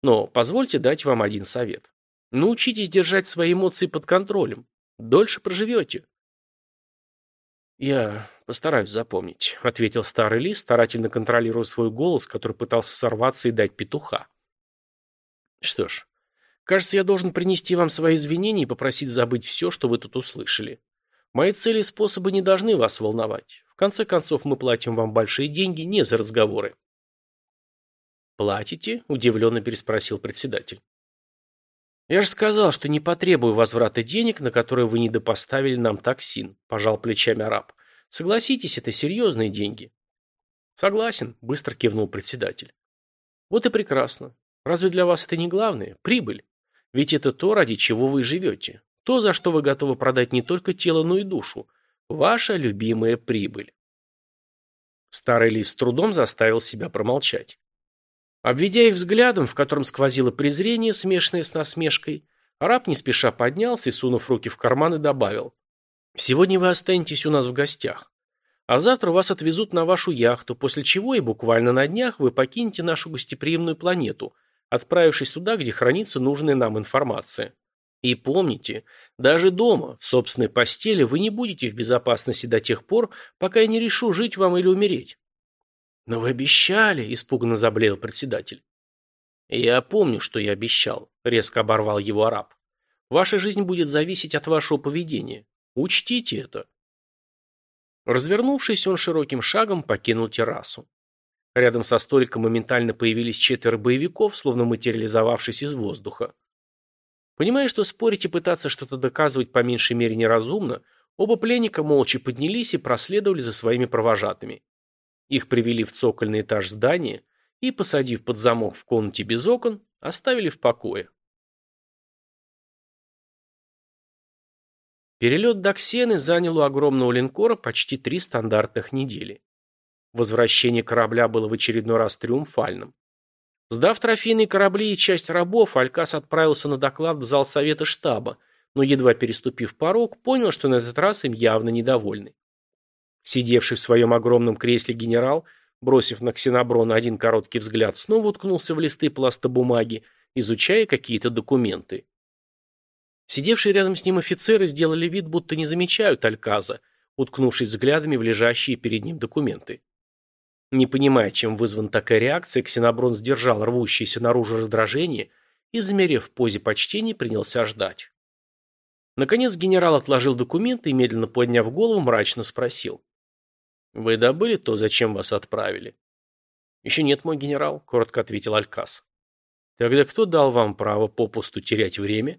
Но позвольте дать вам один совет. Научитесь держать свои эмоции под контролем. Дольше проживете. «Я постараюсь запомнить», — ответил старый лис, старательно контролируя свой голос, который пытался сорваться и дать петуха. «Что ж, кажется, я должен принести вам свои извинения и попросить забыть все, что вы тут услышали. Мои цели и способы не должны вас волновать. В конце концов, мы платим вам большие деньги не за разговоры. «Платите?» – удивленно переспросил председатель. «Я же сказал, что не потребую возврата денег, на которые вы недопоставили нам токсин», – пожал плечами араб. «Согласитесь, это серьезные деньги». «Согласен», – быстро кивнул председатель. «Вот и прекрасно. Разве для вас это не главное? Прибыль. Ведь это то, ради чего вы живете. То, за что вы готовы продать не только тело, но и душу. Ваша любимая прибыль. Старый лис с трудом заставил себя промолчать. Обведя их взглядом, в котором сквозило презрение, смешанное с насмешкой, араб не спеша поднялся и, сунув руки в карманы, добавил. «Сегодня вы останетесь у нас в гостях. А завтра вас отвезут на вашу яхту, после чего и буквально на днях вы покинете нашу гостеприимную планету, отправившись туда, где хранится нужная нам информация. И помните, даже дома, в собственной постели, вы не будете в безопасности до тех пор, пока я не решу, жить вам или умереть. Но вы обещали, испуганно заблеял председатель. Я помню, что я обещал, резко оборвал его араб. Ваша жизнь будет зависеть от вашего поведения. Учтите это. Развернувшись, он широким шагом покинул террасу. Рядом со столиком моментально появились четверо боевиков, словно материализовавшись из воздуха. Понимая, что спорить и пытаться что-то доказывать по меньшей мере неразумно, оба пленника молча поднялись и проследовали за своими провожатыми. Их привели в цокольный этаж здания и, посадив под замок в комнате без окон, оставили в покое. Перелет до Ксены занял у огромного линкора почти три стандартных недели. Возвращение корабля было в очередной раз триумфальным. Сдав трофейные корабли и часть рабов, Алькас отправился на доклад в зал совета штаба, но, едва переступив порог, понял, что на этот раз им явно недовольны. Сидевший в своем огромном кресле генерал, бросив на ксеноброна один короткий взгляд, снова уткнулся в листы пласта бумаги, изучая какие-то документы. Сидевшие рядом с ним офицеры сделали вид, будто не замечают Альказа, уткнувшись взглядами в лежащие перед ним документы. Не понимая, чем вызвана такая реакция, Ксеноброн сдержал рвущееся наружу раздражение и, замерев в позе почтения, принялся ждать. Наконец генерал отложил документы и, медленно подняв голову, мрачно спросил. «Вы добыли то, зачем вас отправили?» «Еще нет, мой генерал», — коротко ответил Алькас. «Тогда кто дал вам право попусту терять время?»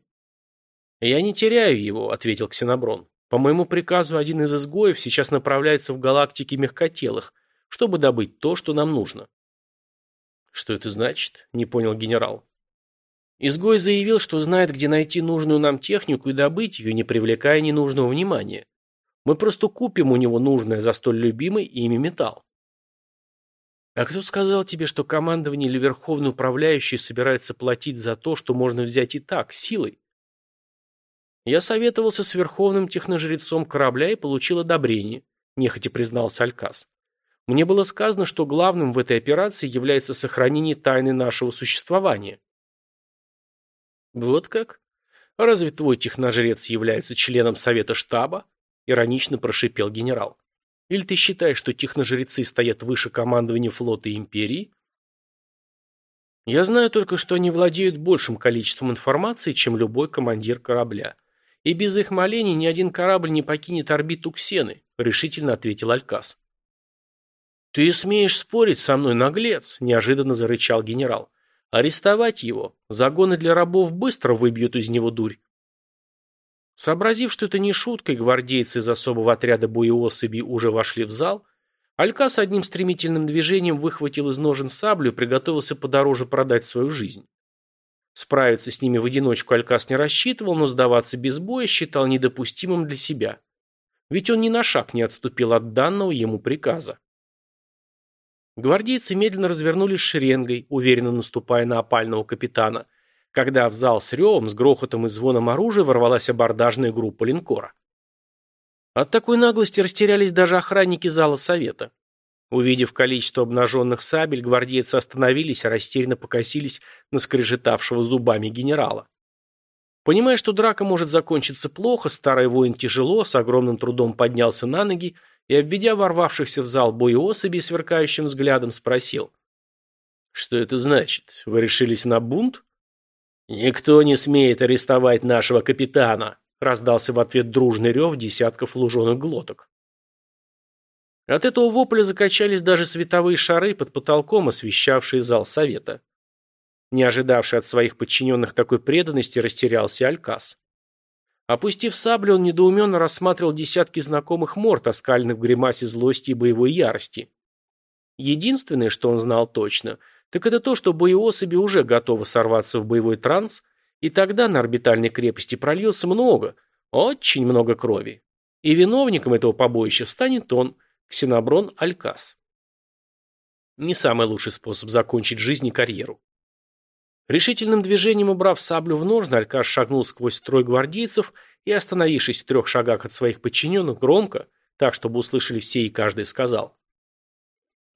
«Я не теряю его», — ответил Ксеноброн. «По моему приказу один из изгоев сейчас направляется в галактики мягкотелых, чтобы добыть то, что нам нужно». «Что это значит?» — не понял генерал. Изгой заявил, что знает, где найти нужную нам технику и добыть ее, не привлекая ненужного внимания. Мы просто купим у него нужное за столь любимый ими металл. А кто сказал тебе, что командование или верховный управляющий собирается платить за то, что можно взять и так, силой? Я советовался с верховным техножрецом корабля и получил одобрение, нехотя признался Алькас. Мне было сказано, что главным в этой операции является сохранение тайны нашего существования. Вот как? Разве твой техножрец является членом совета штаба? Иронично прошипел генерал. Или ты считаешь, что техножрецы стоят выше командования флота империи? Я знаю только, что они владеют большим количеством информации, чем любой командир корабля. И без их молений ни один корабль не покинет орбиту Ксены, решительно ответил Алькас. Ты смеешь спорить со мной, наглец, неожиданно зарычал генерал. Арестовать его. Загоны для рабов быстро выбьют из него дурь. Сообразив, что это не шутка, и гвардейцы из особого отряда боеосыби уже вошли в зал, Алькас одним стремительным движением выхватил из ножен саблю и приготовился подороже продать свою жизнь. Справиться с ними в одиночку Алькас не рассчитывал, но сдаваться без боя считал недопустимым для себя. Ведь он ни на шаг не отступил от данного ему приказа. Гвардейцы медленно развернулись шеренгой, уверенно наступая на опального капитана, когда в зал с ревом, с грохотом и звоном оружия ворвалась абордажная группа линкора. От такой наглости растерялись даже охранники зала совета. Увидев количество обнаженных сабель, гвардейцы остановились, а растерянно покосились на скрежетавшего зубами генерала. Понимая, что драка может закончиться плохо, старый воин тяжело, с огромным трудом поднялся на ноги и, обведя ворвавшихся в зал боеособей сверкающим взглядом, спросил. «Что это значит? Вы решились на бунт?» «Никто не смеет арестовать нашего капитана», раздался в ответ дружный рев десятков луженых глоток. От этого вопля закачались даже световые шары под потолком, освещавшие зал совета. Не ожидавший от своих подчиненных такой преданности, растерялся Алькас. Опустив саблю, он недоуменно рассматривал десятки знакомых морд, оскальных в гримасе злости и боевой ярости. Единственное, что он знал точно, так это то, что боеособи уже готовы сорваться в боевой транс, и тогда на орбитальной крепости прольется много, очень много крови. И виновником этого побоища станет он, Ксеноброн Алькас. Не самый лучший способ закончить жизнь и карьеру. Решительным движением убрав саблю в ножны, Алькаш шагнул сквозь строй гвардейцев и, остановившись в трех шагах от своих подчиненных, громко, так, чтобы услышали все и каждый, сказал.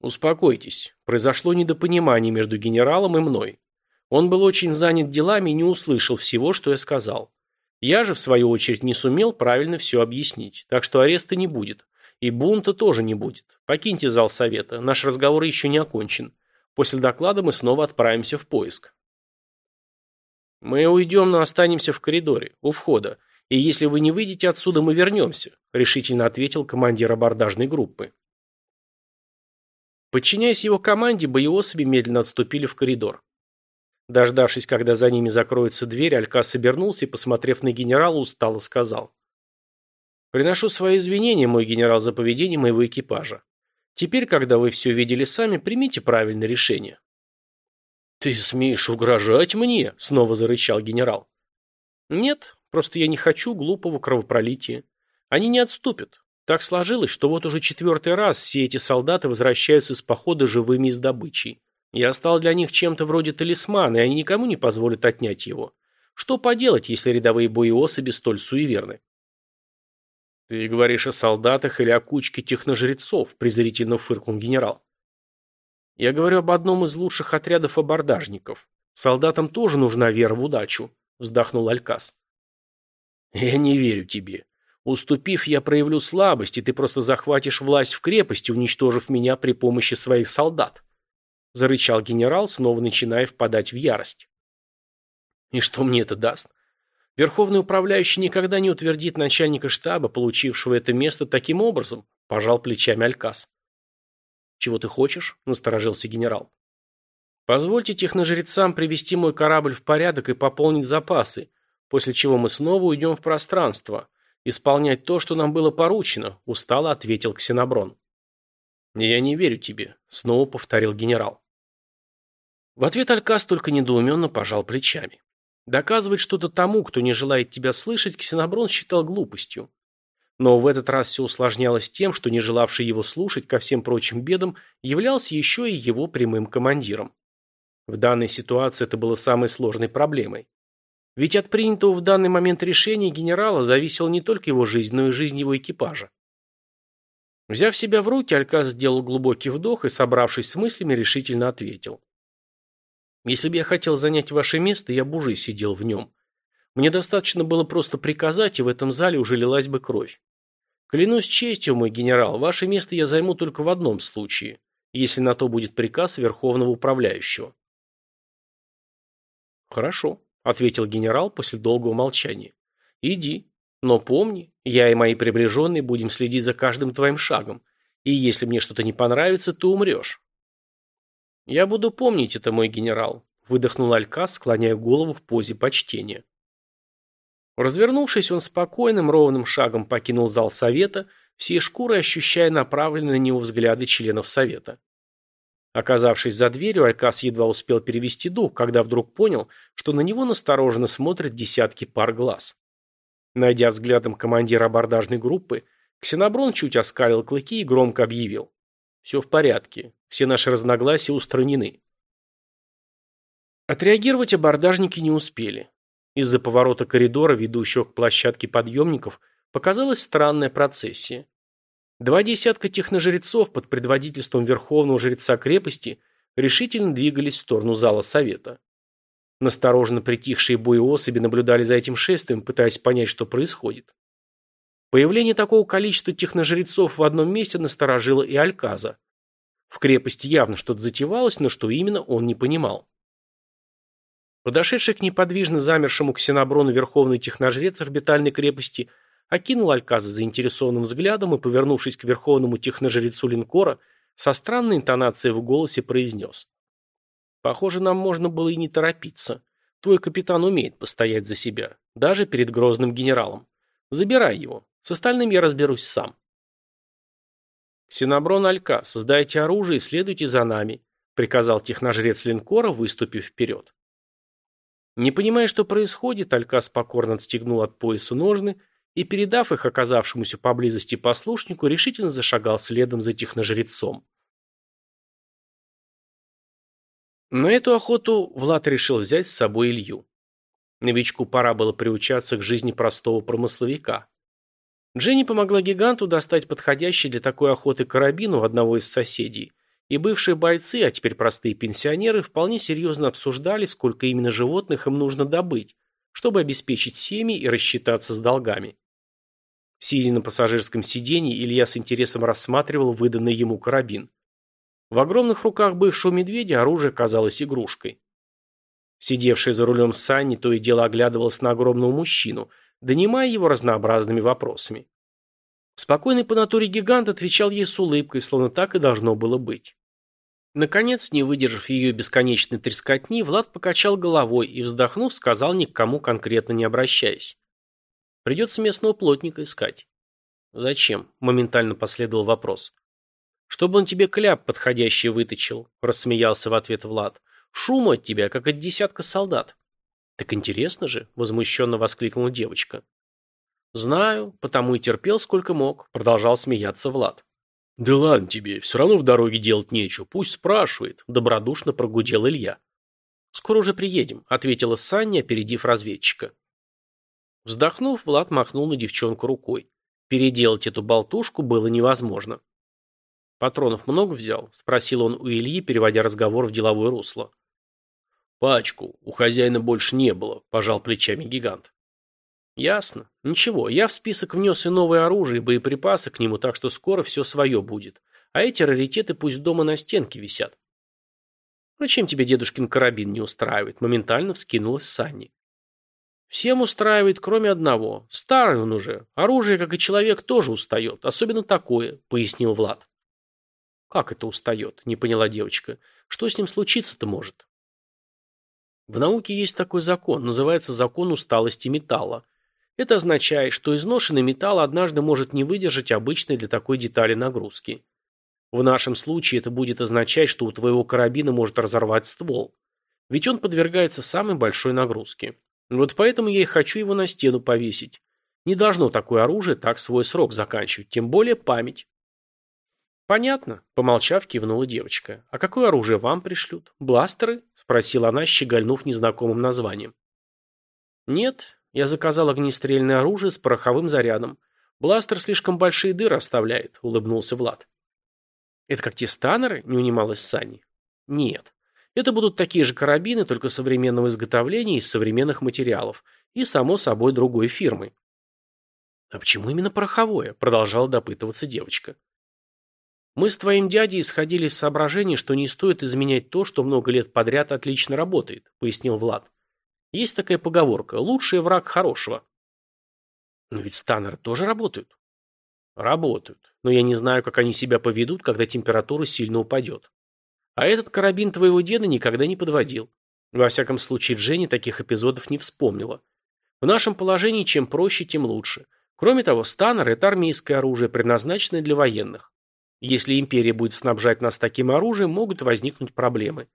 «Успокойтесь. Произошло недопонимание между генералом и мной. Он был очень занят делами и не услышал всего, что я сказал. Я же, в свою очередь, не сумел правильно все объяснить, так что ареста не будет. И бунта тоже не будет. Покиньте зал совета, наш разговор еще не окончен. После доклада мы снова отправимся в поиск». «Мы уйдем, но останемся в коридоре, у входа. И если вы не выйдете отсюда, мы вернемся», – решительно ответил командир абордажной группы. Подчиняясь его команде, боеособи медленно отступили в коридор. Дождавшись, когда за ними закроется дверь, Алькас обернулся и, посмотрев на генерала, устало сказал. «Приношу свои извинения, мой генерал, за поведение моего экипажа. Теперь, когда вы все видели сами, примите правильное решение». «Ты смеешь угрожать мне?» – снова зарычал генерал. «Нет, просто я не хочу глупого кровопролития. Они не отступят. Так сложилось, что вот уже четвертый раз все эти солдаты возвращаются с похода живыми из добычей. Я стал для них чем-то вроде талисмана, и они никому не позволят отнять его. Что поделать, если рядовые боеособи столь суеверны?» «Ты говоришь о солдатах или о кучке техножрецов?» – презрительно фыркнул генерал. «Я говорю об одном из лучших отрядов абордажников. Солдатам тоже нужна вера в удачу», – вздохнул Алькас. «Я не верю тебе. Уступив, я проявлю слабость, и ты просто захватишь власть в крепости, уничтожив меня при помощи своих солдат», – зарычал генерал, снова начиная впадать в ярость. «И что мне это даст? Верховный управляющий никогда не утвердит начальника штаба, получившего это место таким образом, пожал плечами Алькас. Чего ты хочешь? насторожился генерал. Позвольте техножрецам привести мой корабль в порядок и пополнить запасы, после чего мы снова уйдем в пространство. Исполнять то, что нам было поручено, устало ответил Ксеноброн. Я не верю тебе, снова повторил генерал. В ответ Алькас только недоуменно пожал плечами. Доказывать что-то тому, кто не желает тебя слышать, Ксеноброн считал глупостью. Но в этот раз все усложнялось тем, что не желавший его слушать ко всем прочим бедам являлся еще и его прямым командиром. В данной ситуации это было самой сложной проблемой. Ведь от принятого в данный момент решения генерала зависела не только его жизнь, но и жизнь его экипажа. Взяв себя в руки, Алькас сделал глубокий вдох и, собравшись с мыслями, решительно ответил. Если бы я хотел занять ваше место, я бы уже сидел в нем. Мне достаточно было просто приказать, и в этом зале уже лилась бы кровь. Клянусь честью, мой генерал, ваше место я займу только в одном случае, если на то будет приказ Верховного Управляющего. Хорошо, ответил генерал после долгого молчания. Иди, но помни, я и мои приближенные будем следить за каждым твоим шагом, и если мне что-то не понравится, ты умрешь. «Я буду помнить это, мой генерал», – выдохнул Алькас, склоняя голову в позе почтения. Развернувшись, он спокойным, ровным шагом покинул зал совета, всей шкурой ощущая направленные на него взгляды членов совета. Оказавшись за дверью, Алькас едва успел перевести дух, когда вдруг понял, что на него настороженно смотрят десятки пар глаз. Найдя взглядом командира абордажной группы, Ксеноброн чуть оскалил клыки и громко объявил. «Все в порядке. Все наши разногласия устранены. Отреагировать абордажники не успели. Из-за поворота коридора, ведущего к площадке подъемников, показалась странная процессия. Два десятка техножрецов под предводительством верховного жреца крепости решительно двигались в сторону зала совета. Настороженно притихшие боеособи наблюдали за этим шествием, пытаясь понять, что происходит. Появление такого количества техножрецов в одном месте насторожило и Альказа. В крепости явно что-то затевалось, но что именно, он не понимал. Подошедший к неподвижно замершему ксеноброну верховный техножрец орбитальной крепости окинул Альказа заинтересованным взглядом и, повернувшись к верховному техножрецу линкора, со странной интонацией в голосе произнес. «Похоже, нам можно было и не торопиться. Твой капитан умеет постоять за себя, даже перед грозным генералом. Забирай его. С остальным я разберусь сам». «Синаброн Алька, создайте оружие и следуйте за нами», приказал техножрец линкора, выступив вперед. Не понимая, что происходит, Алькас покорно отстегнул от пояса ножны и, передав их оказавшемуся поблизости послушнику, решительно зашагал следом за техножрецом. На эту охоту Влад решил взять с собой Илью. Новичку пора было приучаться к жизни простого промысловика. Дженни помогла гиганту достать подходящий для такой охоты карабин у одного из соседей, и бывшие бойцы, а теперь простые пенсионеры, вполне серьезно обсуждали, сколько именно животных им нужно добыть, чтобы обеспечить семьи и рассчитаться с долгами. Сидя на пассажирском сиденье, Илья с интересом рассматривал выданный ему карабин. В огромных руках бывшего медведя оружие казалось игрушкой. Сидевший за рулем Санни то и дело оглядывался на огромного мужчину – донимая его разнообразными вопросами. Спокойный по натуре гигант отвечал ей с улыбкой, словно так и должно было быть. Наконец, не выдержав ее бесконечной трескотни, Влад покачал головой и, вздохнув, сказал ни к кому конкретно не обращаясь. «Придется местного плотника искать». «Зачем?» – моментально последовал вопрос. «Чтобы он тебе кляп подходящий выточил», – рассмеялся в ответ Влад. «Шуму от тебя, как от десятка солдат». «Так интересно же!» – возмущенно воскликнула девочка. «Знаю, потому и терпел сколько мог», – продолжал смеяться Влад. «Да ладно тебе, все равно в дороге делать нечего, пусть спрашивает», – добродушно прогудел Илья. «Скоро уже приедем», – ответила Саня, опередив разведчика. Вздохнув, Влад махнул на девчонку рукой. Переделать эту болтушку было невозможно. «Патронов много взял?» – спросил он у Ильи, переводя разговор в деловое русло. «Пачку. У хозяина больше не было», – пожал плечами гигант. «Ясно. Ничего, я в список внес и новое оружие, и боеприпасы к нему, так что скоро все свое будет. А эти раритеты пусть дома на стенке висят». «А чем тебе дедушкин карабин не устраивает?» – моментально вскинулась Санни. «Всем устраивает, кроме одного. Старый он уже. Оружие, как и человек, тоже устает. Особенно такое», – пояснил Влад. «Как это устает?» – не поняла девочка. «Что с ним случиться-то может?» В науке есть такой закон, называется закон усталости металла. Это означает, что изношенный металл однажды может не выдержать обычной для такой детали нагрузки. В нашем случае это будет означать, что у твоего карабина может разорвать ствол. Ведь он подвергается самой большой нагрузке. Вот поэтому я и хочу его на стену повесить. Не должно такое оружие так свой срок заканчивать, тем более память. «Понятно», – помолчав, кивнула девочка. «А какое оружие вам пришлют? Бластеры?» – спросила она, щегольнув незнакомым названием. «Нет, я заказал огнестрельное оружие с пороховым зарядом. Бластер слишком большие дыры оставляет», – улыбнулся Влад. «Это как те станеры?» – не унималась Санни. «Нет. Это будут такие же карабины, только современного изготовления из современных материалов. И, само собой, другой фирмы». «А почему именно пороховое?» – продолжала допытываться девочка. Мы с твоим дядей исходили из соображений, что не стоит изменять то, что много лет подряд отлично работает, пояснил Влад. Есть такая поговорка «лучший враг хорошего». Но ведь станнеры тоже работают. Работают, но я не знаю, как они себя поведут, когда температура сильно упадет. А этот карабин твоего деда никогда не подводил. Во всяком случае, Дженни таких эпизодов не вспомнила. В нашем положении чем проще, тем лучше. Кроме того, станнер – это армейское оружие, предназначенное для военных. Если империя будет снабжать нас таким оружием, могут возникнуть проблемы.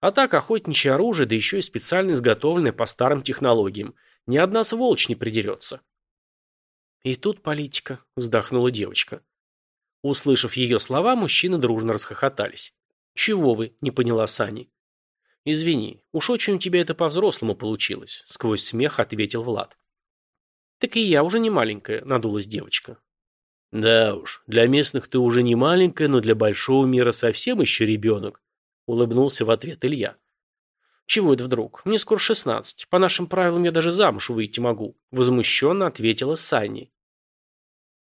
А так охотничье оружие, да еще и специально изготовленное по старым технологиям. Ни одна сволочь не придерется. И тут политика, вздохнула девочка. Услышав ее слова, мужчины дружно расхохотались. «Чего вы?» – не поняла Сани. «Извини, уж очень у тебя это по-взрослому получилось», – сквозь смех ответил Влад. «Так и я уже не маленькая», – надулась девочка. «Да уж, для местных ты уже не маленькая, но для большого мира совсем еще ребенок», — улыбнулся в ответ Илья. «Чего это вдруг? Мне скоро шестнадцать. По нашим правилам я даже замуж выйти могу», — возмущенно ответила Санни.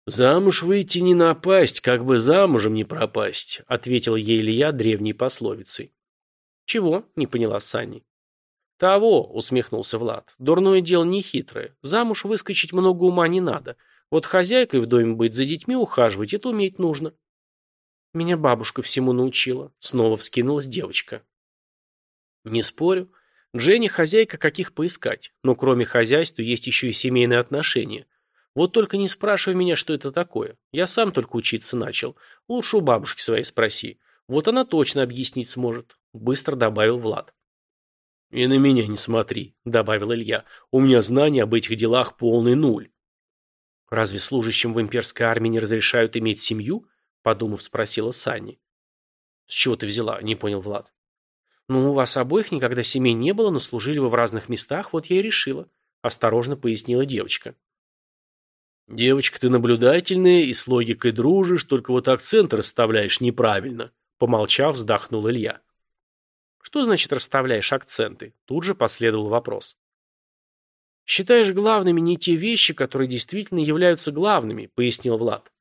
«Замуж выйти не напасть, как бы замужем не пропасть», — ответил ей Илья древней пословицей. «Чего?» — не поняла Санни. «Того», — усмехнулся Влад. «Дурное дело не хитрое. Замуж выскочить много ума не надо. Вот хозяйкой в доме быть, за детьми ухаживать, это уметь нужно. Меня бабушка всему научила. Снова вскинулась девочка. Не спорю. Дженни хозяйка каких поискать. Но кроме хозяйства есть еще и семейные отношения. Вот только не спрашивай меня, что это такое. Я сам только учиться начал. Лучше у бабушки своей спроси. Вот она точно объяснить сможет. Быстро добавил Влад. «И на меня не смотри», — добавил Илья. «У меня знания об этих делах полный нуль». «Разве служащим в имперской армии не разрешают иметь семью?» Подумав, спросила Санни. «С чего ты взяла?» – не понял Влад. «Ну, у вас обоих никогда семей не было, но служили вы в разных местах, вот я и решила», – осторожно пояснила девочка. «Девочка, ты наблюдательная и с логикой дружишь, только вот акцент расставляешь неправильно», – помолчав, вздохнул Илья. «Что значит расставляешь акценты?» – тут же последовал вопрос. «Считаешь главными не те вещи, которые действительно являются главными», — пояснил Влад.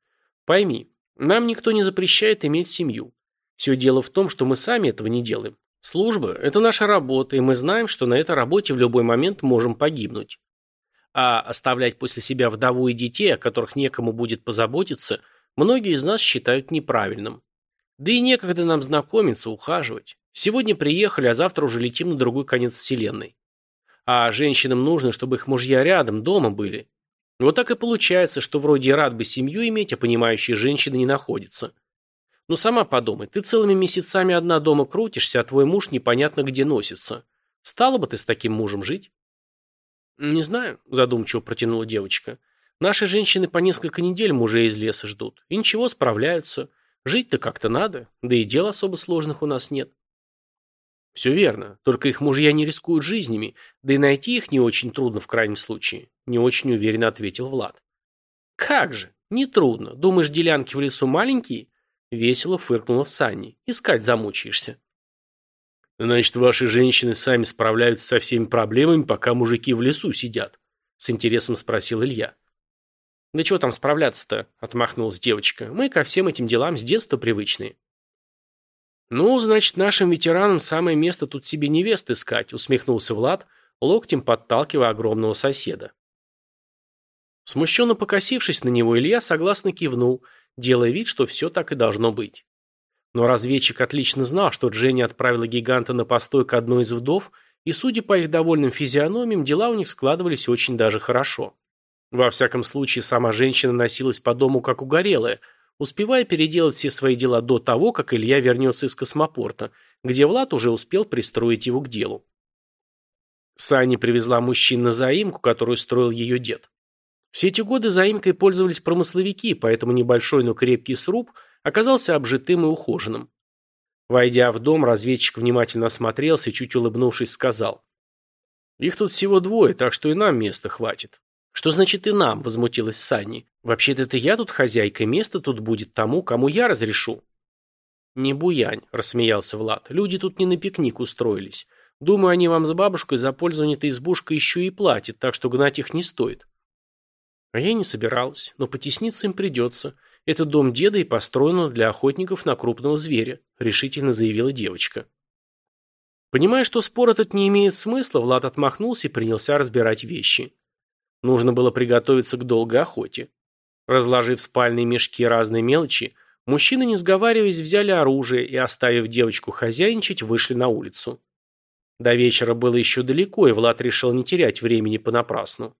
«Пойми, нам никто не запрещает иметь семью. Все дело в том, что мы сами этого не делаем. Служба – это наша работа, и мы знаем, что на этой работе в любой момент можем погибнуть. А оставлять после себя вдову и детей, о которых некому будет позаботиться, многие из нас считают неправильным. Да и некогда нам знакомиться, ухаживать. Сегодня приехали, а завтра уже летим на другой конец вселенной. А женщинам нужно, чтобы их мужья рядом, дома были. Вот так и получается, что вроде рад бы семью иметь, а понимающие женщины не находятся. Ну сама подумай, ты целыми месяцами одна дома крутишься, а твой муж непонятно где носится. Стала бы ты с таким мужем жить? Не знаю, задумчиво протянула девочка. Наши женщины по несколько недель мужей из леса ждут. И ничего, справляются. Жить-то как-то надо, да и дел особо сложных у нас нет. Все верно, только их мужья не рискуют жизнями, да и найти их не очень трудно в крайнем случае, не очень уверенно ответил Влад. Как же, Нетрудно. Думаешь, делянки в лесу маленькие? Весело фыркнула Санни. Искать замучаешься. Значит, ваши женщины сами справляются со всеми проблемами, пока мужики в лесу сидят? С интересом спросил Илья. Да чего там справляться-то? Отмахнулась девочка. Мы ко всем этим делам с детства привычные. Ну, значит, нашим ветеранам самое место тут себе невест искать, усмехнулся Влад, локтем подталкивая огромного соседа. Смущенно покосившись на него, Илья согласно кивнул, делая вид, что все так и должно быть. Но разведчик отлично знал, что Дженни отправила гиганта на постой к одной из вдов, и, судя по их довольным физиономиям, дела у них складывались очень даже хорошо. Во всяком случае, сама женщина носилась по дому как угорелая, успевая переделать все свои дела до того, как Илья вернется из космопорта, где Влад уже успел пристроить его к делу. Саня привезла мужчин на заимку, которую строил ее дед. Все эти годы заимкой пользовались промысловики, поэтому небольшой, но крепкий сруб оказался обжитым и ухоженным. Войдя в дом, разведчик внимательно осмотрелся и, чуть улыбнувшись, сказал. «Их тут всего двое, так что и нам места хватит». «Что значит и нам?» – возмутилась Санни. «Вообще-то это я тут хозяйка, место тут будет тому, кому я разрешу». «Не буянь», – рассмеялся Влад. «Люди тут не на пикник устроились. Думаю, они вам с бабушкой за пользование этой избушкой еще и платят, так что гнать их не стоит». А я не собиралась, но потесниться им придется. Это дом деда и построен для охотников на крупного зверя, решительно заявила девочка. Понимая, что спор этот не имеет смысла, Влад отмахнулся и принялся разбирать вещи. Нужно было приготовиться к долгой охоте. Разложив спальные мешки разные мелочи, мужчины, не сговариваясь, взяли оружие и, оставив девочку хозяйничать, вышли на улицу. До вечера было еще далеко, и Влад решил не терять времени понапрасну.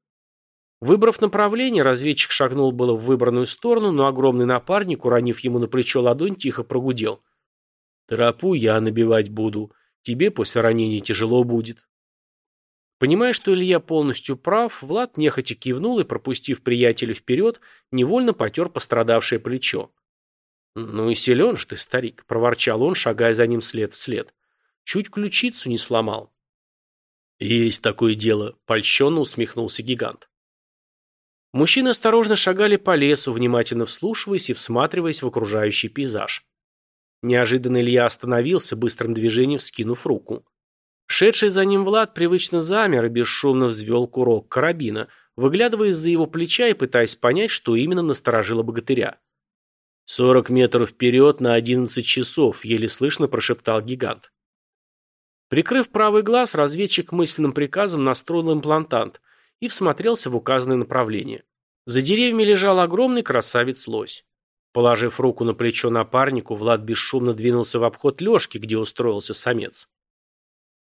Выбрав направление, разведчик шагнул было в выбранную сторону, но огромный напарник, уронив ему на плечо ладонь, тихо прогудел. «Тропу я набивать буду. Тебе после ранения тяжело будет». Понимая, что Илья полностью прав, Влад нехотя кивнул и, пропустив приятеля вперед, невольно потер пострадавшее плечо. «Ну и силен ж ты, старик», — проворчал он, шагая за ним след в след. «Чуть ключицу не сломал». «Есть такое дело», — польщенно усмехнулся гигант. Мужчины осторожно шагали по лесу, внимательно вслушиваясь и всматриваясь в окружающий пейзаж. Неожиданно Илья остановился, быстрым движением вскинув руку. Шедший за ним Влад привычно замер и бесшумно взвел курок карабина, выглядывая из-за его плеча и пытаясь понять, что именно насторожило богатыря. «Сорок метров вперед на одиннадцать часов», — еле слышно прошептал гигант. Прикрыв правый глаз, разведчик мысленным приказом настроил имплантант — и всмотрелся в указанное направление. За деревьями лежал огромный красавец-лось. Положив руку на плечо напарнику, Влад бесшумно двинулся в обход лёжки, где устроился самец.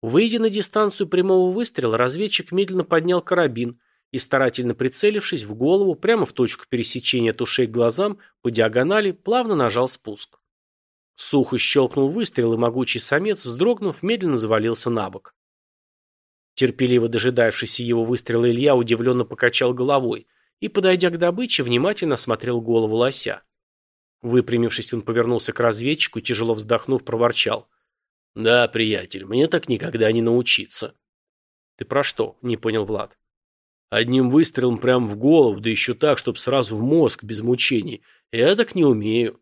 Выйдя на дистанцию прямого выстрела, разведчик медленно поднял карабин и, старательно прицелившись в голову, прямо в точку пересечения тушей к глазам, по диагонали, плавно нажал спуск. Сухо щелкнул выстрел, и могучий самец, вздрогнув, медленно завалился на бок. Терпеливо дожидавшийся его выстрела Илья удивленно покачал головой и, подойдя к добыче, внимательно осмотрел голову лося. Выпрямившись, он повернулся к разведчику и, тяжело вздохнув, проворчал. «Да, приятель, мне так никогда не научиться». «Ты про что?» – не понял Влад. «Одним выстрелом прямо в голову, да еще так, чтобы сразу в мозг, без мучений. Я так не умею».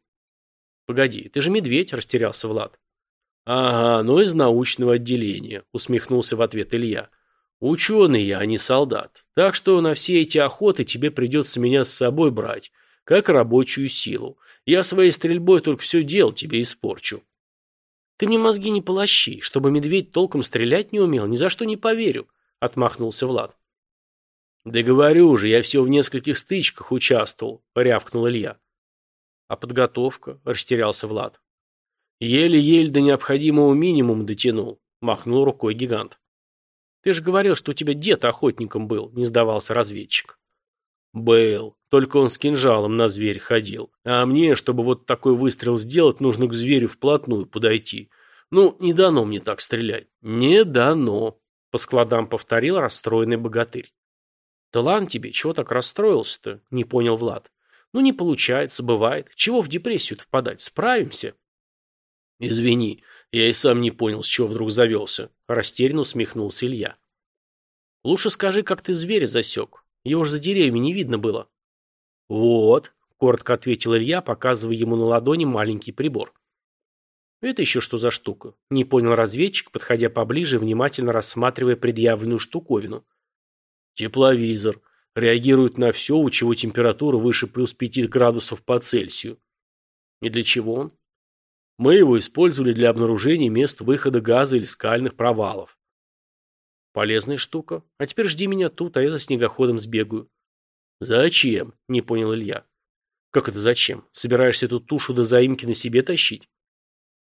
«Погоди, ты же медведь», – растерялся Влад. «Ага, ну из научного отделения», — усмехнулся в ответ Илья. «Ученый я, а не солдат. Так что на все эти охоты тебе придется меня с собой брать, как рабочую силу. Я своей стрельбой только все дело тебе испорчу». «Ты мне мозги не полощи, чтобы медведь толком стрелять не умел, ни за что не поверю», — отмахнулся Влад. «Да говорю же, я все в нескольких стычках участвовал», — рявкнул Илья. «А подготовка?» — растерялся Влад. Еле-еле до необходимого минимума дотянул, махнул рукой гигант. Ты же говорил, что у тебя дед охотником был, не сдавался разведчик. Был, только он с кинжалом на зверь ходил. А мне, чтобы вот такой выстрел сделать, нужно к зверю вплотную подойти. Ну, не дано мне так стрелять. Не дано, по складам повторил расстроенный богатырь. Да ладно тебе, чего так расстроился-то? Не понял Влад. Ну, не получается, бывает. Чего в депрессию впадать? Справимся. «Извини, я и сам не понял, с чего вдруг завелся», – растерянно усмехнулся Илья. «Лучше скажи, как ты зверя засек. Его ж за деревьями не видно было». «Вот, коротко ответил Илья, показывая ему на ладони маленький прибор. «Это еще что за штука?» – не понял разведчик, подходя поближе и внимательно рассматривая предъявленную штуковину. «Тепловизор. Реагирует на все, у чего температура выше плюс 5 градусов по Цельсию». «И для чего он?» «Мы его использовали для обнаружения мест выхода газа или скальных провалов». «Полезная штука. А теперь жди меня тут, а я за снегоходом сбегаю». «Зачем?» – не понял Илья. «Как это зачем? Собираешься эту тушу до заимки на себе тащить?»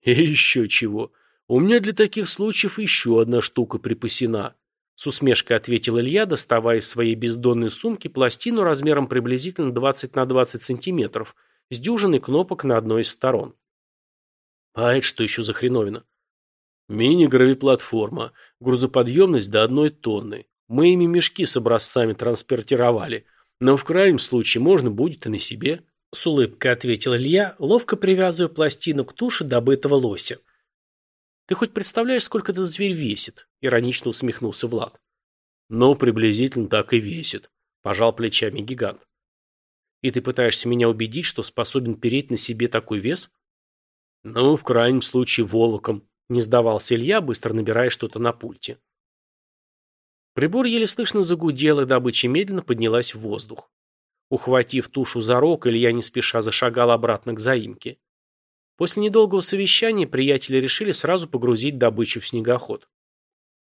И [LAUGHS] еще чего. У меня для таких случаев еще одна штука припасена. С усмешкой ответил Илья, доставая из своей бездонной сумки пластину размером приблизительно 20 на 20 сантиметров, с дюжиной кнопок на одной из сторон. А это что еще за хреновина? Мини-гравиплатформа. Грузоподъемность до одной тонны. Мы ими мешки с образцами транспортировали. Но в крайнем случае можно будет и на себе. С улыбкой ответил Илья, ловко привязывая пластину к туше добытого лося. «Ты хоть представляешь, сколько этот зверь весит?» – иронично усмехнулся Влад. «Ну, приблизительно так и весит», – пожал плечами гигант. «И ты пытаешься меня убедить, что способен переть на себе такой вес?» «Ну, в крайнем случае, волоком», – не сдавался Илья, быстро набирая что-то на пульте. Прибор еле слышно загудел, и добыча медленно поднялась в воздух. Ухватив тушу за рог, Илья не спеша зашагал обратно к заимке. После недолгого совещания приятели решили сразу погрузить добычу в снегоход.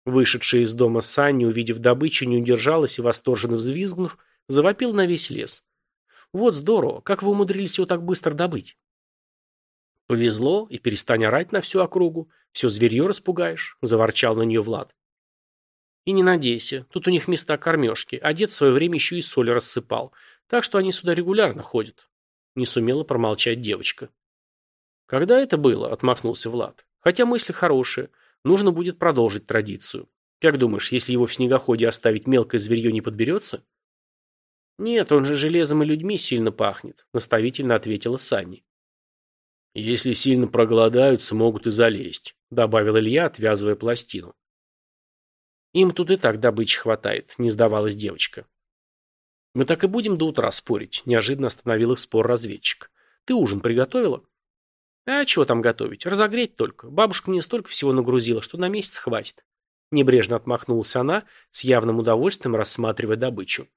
Вышедшая из дома Санни, увидев добычу, не удержалась и, восторженно взвизгнув, завопил на весь лес. «Вот здорово! Как вы умудрились его так быстро добыть?» «Повезло, и перестань орать на всю округу. Все зверье распугаешь», — заворчал на нее Влад. «И не надейся, тут у них места кормежки, а дед в свое время еще и соль рассыпал. Так что они сюда регулярно ходят. Не сумела промолчать девочка. Когда это было? Отмахнулся Влад. Хотя мысли хорошие. Нужно будет продолжить традицию. Как думаешь, если его в снегоходе оставить мелкое зверье не подберется? Нет, он же железом и людьми сильно пахнет, наставительно ответила Санни. Если сильно проголодаются, могут и залезть, добавил Илья, отвязывая пластину. Им тут и так добычи хватает, не сдавалась девочка. «Мы так и будем до утра спорить», – неожиданно остановил их спор разведчик. «Ты ужин приготовила?» «А чего там готовить? Разогреть только. Бабушка мне столько всего нагрузила, что на месяц хватит». Небрежно отмахнулась она, с явным удовольствием рассматривая добычу.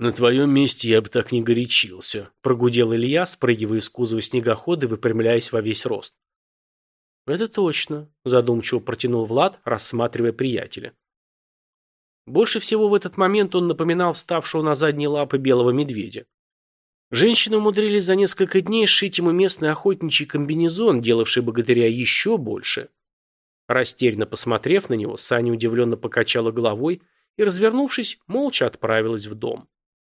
«На твоем месте я бы так не горячился», – прогудел Илья, спрыгивая из кузова снегохода и выпрямляясь во весь рост. «Это точно», – задумчиво протянул Влад, рассматривая приятеля. Больше всего в этот момент он напоминал вставшего на задние лапы белого медведя. Женщины умудрились за несколько дней сшить ему местный охотничий комбинезон, делавший богатыря еще больше. Растерянно посмотрев на него, Саня удивленно покачала головой и, развернувшись, молча отправилась в дом.